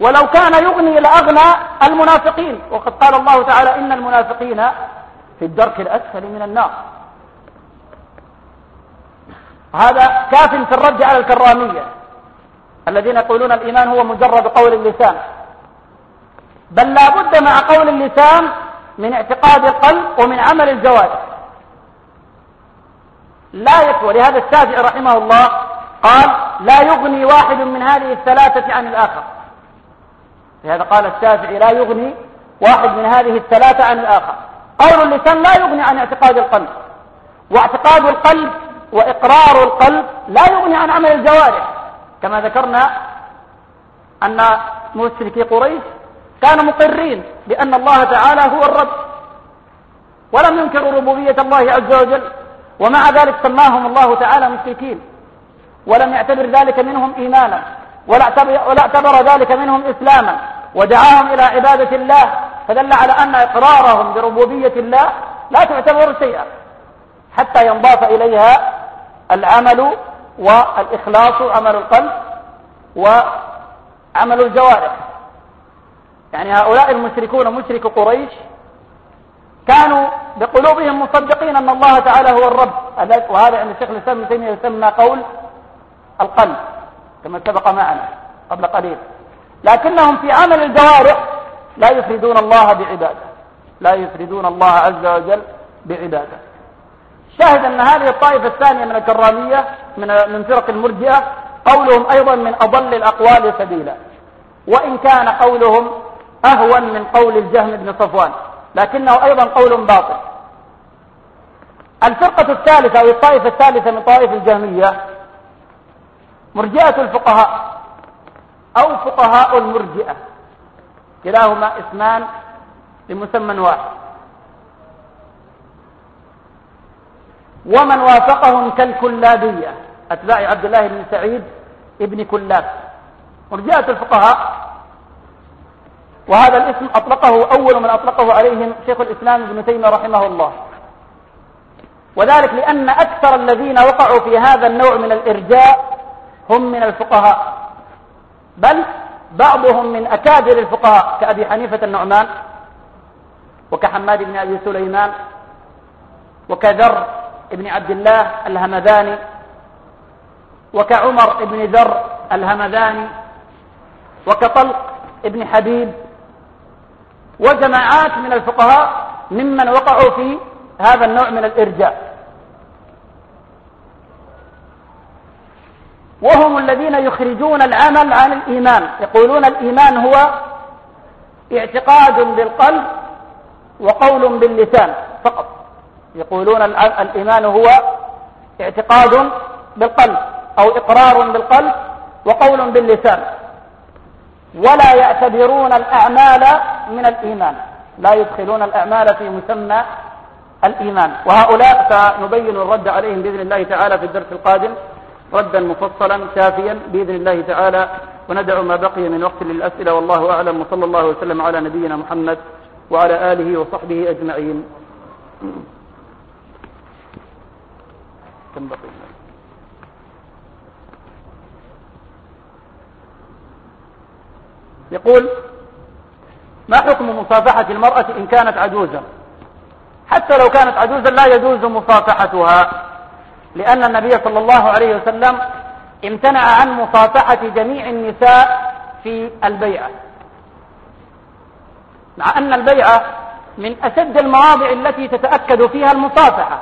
ولو كان يغني لأغنى المنافقين وقد قال الله تعالى إن المنافقين في الدرك الأسفل من النار. هذا كاف في الرد على الكرامية الذين يقولون الإيمان هو مجرد قول اللسان. بل لا بد مع قول اللسان من اعتقاد القلب ومن عمل الجوارح لا يكفي ولهذا الشافعي رحمه الله قال لا يغني واحد من هذه الثلاثة عن الآخر. لهذا قال الشافعي لا يغني واحد من هذه الثلاثة عن الآخر. قول اللسان لا يغني عن اعتقاد القلب. واعتقاد القلب وإقرار القلب لا يغني عن عمل الجوارح كما ذكرنا أن مشركي قريش كانوا مقرين بأن الله تعالى هو الرب. ولم ينكروا ربوبية الله عز وجل ومع ذلك سماهم الله تعالى مشركين. ولم يعتبر ذلك منهم إيمانا ولا اعتبر ذلك منهم إسلاما. ودعاهم إلى عبادة الله فدل على أن إقرارهم بربوبية الله لا تعتبر شيئا حتى ينضاف إليها العمل والإخلاص عمل القلب وعمل الجوارح. يعني هؤلاء المشركون مشرك قريش كانوا بقلوبهم مصدقين أن الله تعالى هو الرب. وهذا عند الشيخ الإسلام ابن تيمية يسمى قول القلب كما سبق معنا قبل قليل. لكنهم في عمل الجوارح لا يفردون الله بعبادة. لا يفردون الله عز وجل بعبادة. شاهد أن هذه الطائفة الثانية من الكرامية من من فرق المرجئة قولهم أيضا من أضل الأقوال سبيلا. وإن كان قولهم أهون من قول الجهم بن صفوان لكنه أيضا قول باطل. الفرقة الثالثة أو الطائفة الثالثة من طائف الجهمية مرجئة الفقهاء أو فقهاء المرجئة. كلاهما اسمان لمسمى واحد. ومن وافقهم كالكلابية أتباع عبد الله بن سعيد ابن كلاب. مرجئة الفقهاء وهذا الاسم أطلقه أول من أطلقه عليهم شيخ الإسلام ابن تيمية رحمه الله. وذلك لأن أكثر الذين وقعوا في هذا النوع من الإرجاء هم من الفقهاء. بل بعضهم من أكابر الفقهاء كأبي حنيفة النعمان وكحماد بن أبي سليمان وكذر بن عبد الله الهمذاني وكعمر بن ذر الهمذاني وكطلق ابن حبيب وجماعات من الفقهاء ممن وقعوا في هذا النوع من الإرجاء. وهم الذين يخرجون العمل عن الإيمان. يقولون الإيمان هو اعتقاد بالقلب وقول باللسان فقط. يقولون الإيمان هو اعتقاد بالقلب أو إقرار بالقلب وقول باللسان. ولا يعتبرون الأعمال من الإيمان. لا يدخلون الأعمال في مسمى الإيمان. وهؤلاء سنبين الرد عليهم بإذن الله تعالى في الدرس القادم. ردا مفصلا شافيا بإذن الله تعالى. وندع ما بقي من وقت للأسئلة. والله أعلم. وصلى الله وسلم على نبينا محمد وعلى آله وصحبه أجمعين. كم بقي؟ يقول ما حكم مصافحة المرأة إن كانت عجوزا؟ حتى لو كانت عجوزا لا يجوز مصافحتها لأن النبي صلى الله عليه وسلم امتنع عن مصافحة جميع النساء في البيعة. مع أن البيعة من أشد المواضع التي تتأكد فيها المصافحة.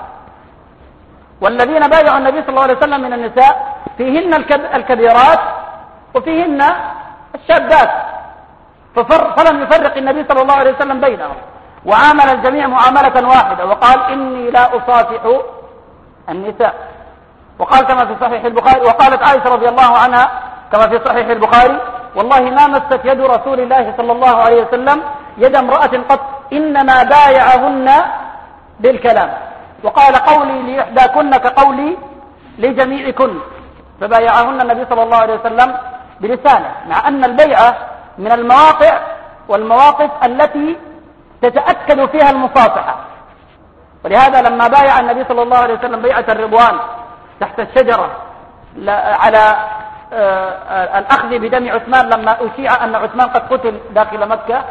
والذين بايعوا النبي صلى الله عليه وسلم من النساء فيهن الكبيرات وفيهن الشابات. فلم يفرق النبي صلى الله عليه وسلم بينهم. وعامل الجميع معاملة واحدة وقال إني لا أصافح النساء. وقال كما في صحيح البخاري وقالت عائشة رضي الله عنها كما في صحيح البخاري والله ما مست يد رسول الله صلى الله عليه وسلم يد امرأة قط إنما بايعهن بالكلام. وقال قولي لإحداكن كقولي لجميعكن. فبايعهن النبي صلى الله عليه وسلم بلسانه مع أن البيعة من المواقع والمواقف التي تتأكد فيها المصافحة. ولهذا لما بايع النبي صلى الله عليه وسلم بيعة الرضوان تحت الشجرة على آه، الأخذ بدم عثمان لما أشيع أن عثمان قد قتل داخل مكة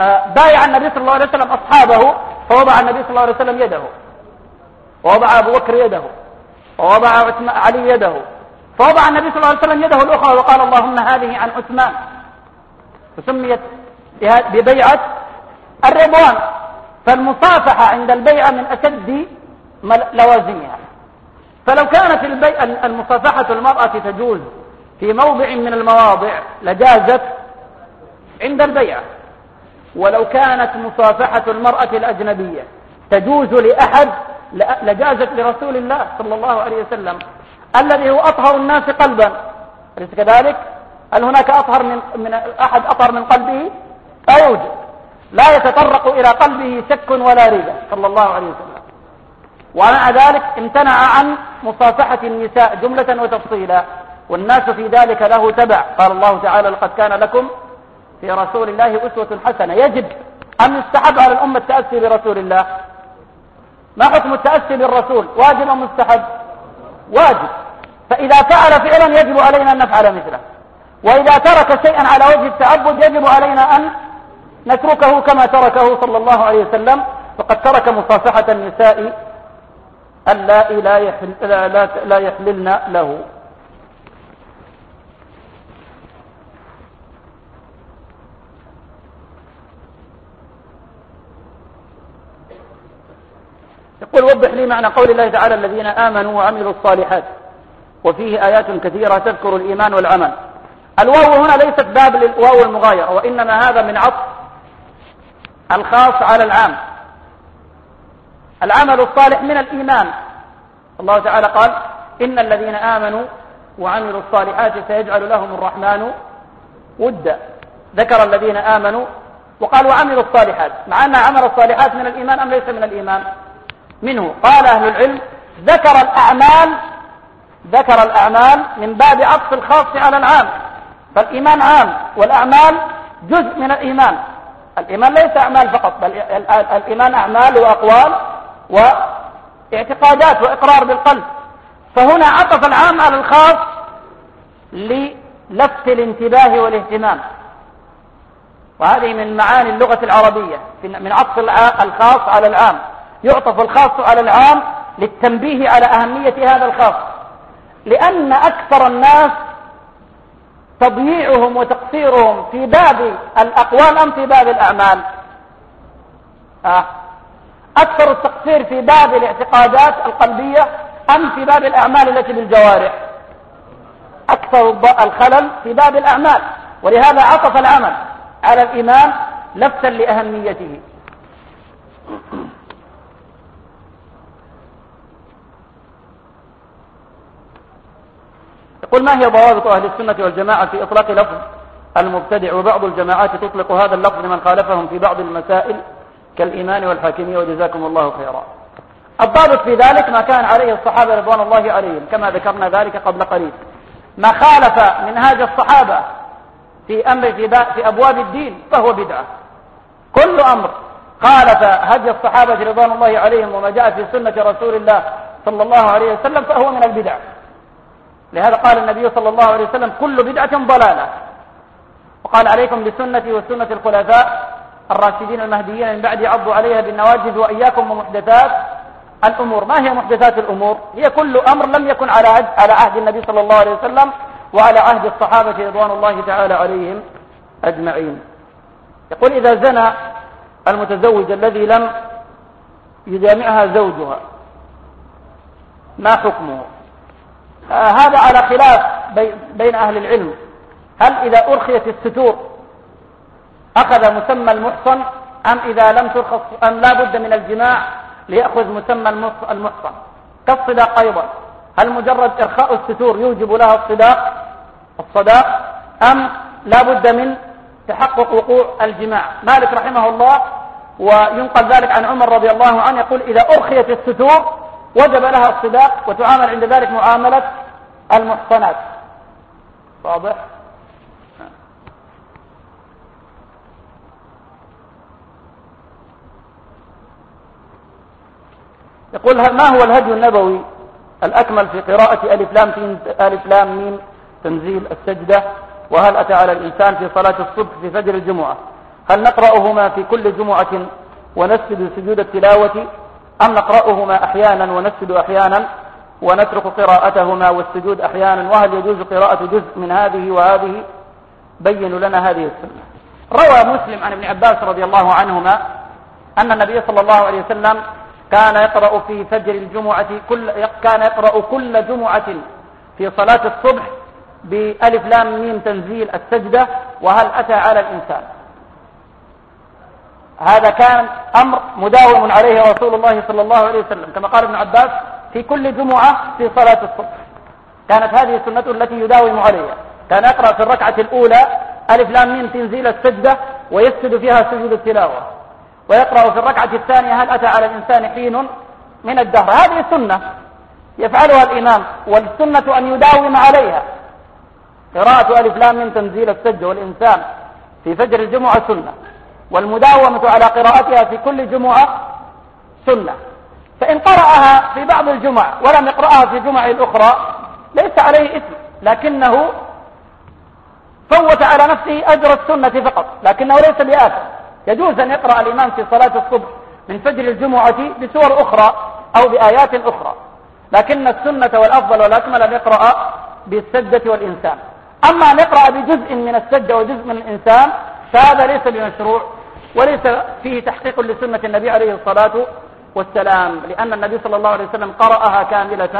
آه، بايع النبي صلى الله عليه وسلم أصحابه فوضع النبي صلى الله عليه وسلم يده ووضع أبو بكر يده ووضع علي يده فوضع النبي صلى الله عليه وسلم يده الأخرى وقال اللهم هذه عن عثمان. فسميت ببيعة الرضوان. فالمصافحة عند البيعة من أشد لوازمها. فلو كانت المصافحة المرأة تجوز في موضع من المواضع لجازت عند البيعة. ولو كانت مصافحة المرأة الأجنبية تجوز لأحد لجازت لرسول الله صلى الله عليه وسلم الذي هو أطهر الناس قلبا. أليس كذلك؟ هل هناك أطهر من, من أحد أطهر من قلبه؟ لا يوجد لا يتطرق إلى قلبه شك ولا ريبة صلى الله عليه وسلم. ومع ذلك امتنع عن مصافحة النساء جملة وتفصيلا والناس في ذلك له تبع. قال الله تعالى لقد كان لكم في رسول الله أسوة حسنة. يجب أن يستحب على الأمة التأسي برسول الله. ما حكم التأسي بالرسول؟ واجب أم مستحب؟ واجب. فإذا فعل فعلا يجب علينا أن نفعل مثله. وإذا ترك شيئا على وجه التعبد يجب علينا أن نتركه كما تركه صلى الله عليه وسلم. فقد ترك مصافحة النساء اللائي لا, يحل لا, لا, لا يحللن له. يقول وضح لي معنى قول الله تعالى الذين آمنوا وعملوا الصالحات وفيه آيات كثيرة تذكر الإيمان والعمل. الواو هنا ليست باب للواو المغايرة وإنما هذا من عطف الخاص على العام. العمل الصالح من الإيمان. الله تعالى قال إن الذين آمنوا وعملوا الصالحات سيجعل لهم الرحمن ودا. ذكر الذين آمنوا وقال وعملوا الصالحات. مع أن عمل الصالحات من الإيمان أم ليس من الإيمان؟ منه. قال أهل العلم ذكر الأعمال ذكر الأعمال من باب عطف الخاص على العام. فالإيمان عام والأعمال جزء من الإيمان. الإيمان ليس أعمال فقط بل الإيمان أعمال وأقوال واعتقادات وإقرار بالقلب. فهنا عطف العام على الخاص للفت الانتباه والاهتمام. وهذه من معاني اللغة العربية من عطف الخاص على العام. يعطف الخاص على العام للتنبيه على أهمية هذا الخاص. لأن أكثر الناس تضييعهم وتقصيرهم في باب الأقوال أم في باب الأعمال؟ آه. أكثر التقصير في باب الاعتقادات القلبية أم في باب الأعمال التي بالجوارح؟ أكثر الخلل في باب الأعمال. ولهذا عطف العمل على الإيمان لفتا لأهميته. قل ما هي ضوابط أهل السنة والجماعة في إطلاق لفظ المبتدع وبعض الجماعات تطلق هذا اللفظ لمن خالفهم في بعض المسائل كالإيمان والحاكمية وجزاكم الله خيرا. الضابط في ذلك ما كان عليه الصحابة رضوان الله عليهم كما ذكرنا ذلك قبل قليل. ما خالف منهاج الصحابة في أمر في, في أبواب الدين فهو بدعة. كل أمر خالف هدي الصحابة رضوان الله عليهم وما جاء في سنة رسول الله صلى الله عليه وسلم فهو من البدع. لهذا قال النبي صلى الله عليه وسلم كل بدعة ضلالة. وقال عليكم بسنتي وسنة الخلفاء الراشدين المهديين من بعد عضوا عليها بالنواجذ وإياكم ومحدثات الأمور. ما هي محدثات الأمور؟ هي كل أمر لم يكن على على عهد النبي صلى الله عليه وسلم وعلى عهد الصحابة رضوان الله تعالى عليهم أجمعين. يقول إذا زنى المتزوج الذي لم يجامعها زوجها ما حكمه؟ هذا على خلاف بين أهل العلم. هل إذا أرخيت الستور أخذ مسمى المحصن أم إذا لم ترخ أم لا بد من الجماع ليأخذ مسمى المحصن؟ كالصداق أيضا. هل مجرد إرخاء الستور يوجب لها الصداق؟ الصداق. أم لا بد من تحقق وقوع الجماع؟ مالك رحمه الله وينقل ذلك عن عمر رضي الله عنه يقول إذا أرخيت الستور وجب لها الصداق وتعامل عند ذلك معاملة المحصنات واضح؟ يقول ما هو الهدي النبوي الأكمل في قراءة ألف لام ألف لام ميم تنزيل السجدة؟ وهل أتى على الإنسان في صلاة الصبح في فجر الجمعة؟ هل نقرأهما في كل جمعة ونسجد سجود التلاوة؟ أم نقرأهما أحيانا ونسجد أحيانا ونترك قراءتهما والسجود أحيانا وهل يجوز قراءة جزء من هذه وهذه؟ بينوا لنا هذه السنة. روى مسلم عن ابن عباس رضي الله عنهما أن النبي صلى الله عليه وسلم كان يقرأ في فجر الجمعة كل كان يقرأ كل جمعة في صلاة الصبح بألف لام ميم تنزيل السجدة وهل أتى على الإنسان؟ هذا كان أمر مداوم عليه رسول الله صلى الله عليه وسلم كما قال ابن عباس في كل جمعة في صلاة الصبح. كانت هذه السنة التي يداوم عليها. كان يقرأ في الركعة الأولى ألف لام ميم تنزيل السجدة ويسجد فيها سجود التلاوة. ويقرأ في الركعة الثانية هل أتى على الإنسان حين من الدهر. هذه سنة يفعلها الإمام والسنة أن يداوم عليها. قراءة ألف لام من تنزيل السجد والإنسان في فجر الجمعة سنة والمداومة على قراءتها في كل جمعة سنة. فإن قرأها في بعض الجمع ولم يقرأها في جمع الأخرى ليس عليه إثم لكنه فوت على نفسه أجر السنة فقط لكنه ليس بآثم. يجوز أن يقرأ الإمام في صلاة الصبح من فجر الجمعة بسور أخرى أو بآيات أخرى لكن السنة والأفضل والأكمل أن يقرأ بالسجدة والإنسان. أما أن يقرأ بجزء من السجدة وجزء من الإنسان فهذا ليس بمشروع وليس فيه تحقيق لسنة النبي عليه الصلاة والسلام لأن النبي صلى الله عليه وسلم قرأها كاملة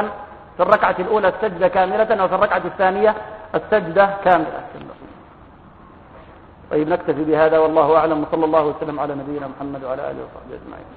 في الركعة الأولى السجدة كاملة وفي الركعة الثانية السجدة كاملة. طيب نكتفي بهذا والله أعلم وصلى الله وسلم على نبينا محمد وعلى آله وصحبه أجمعين.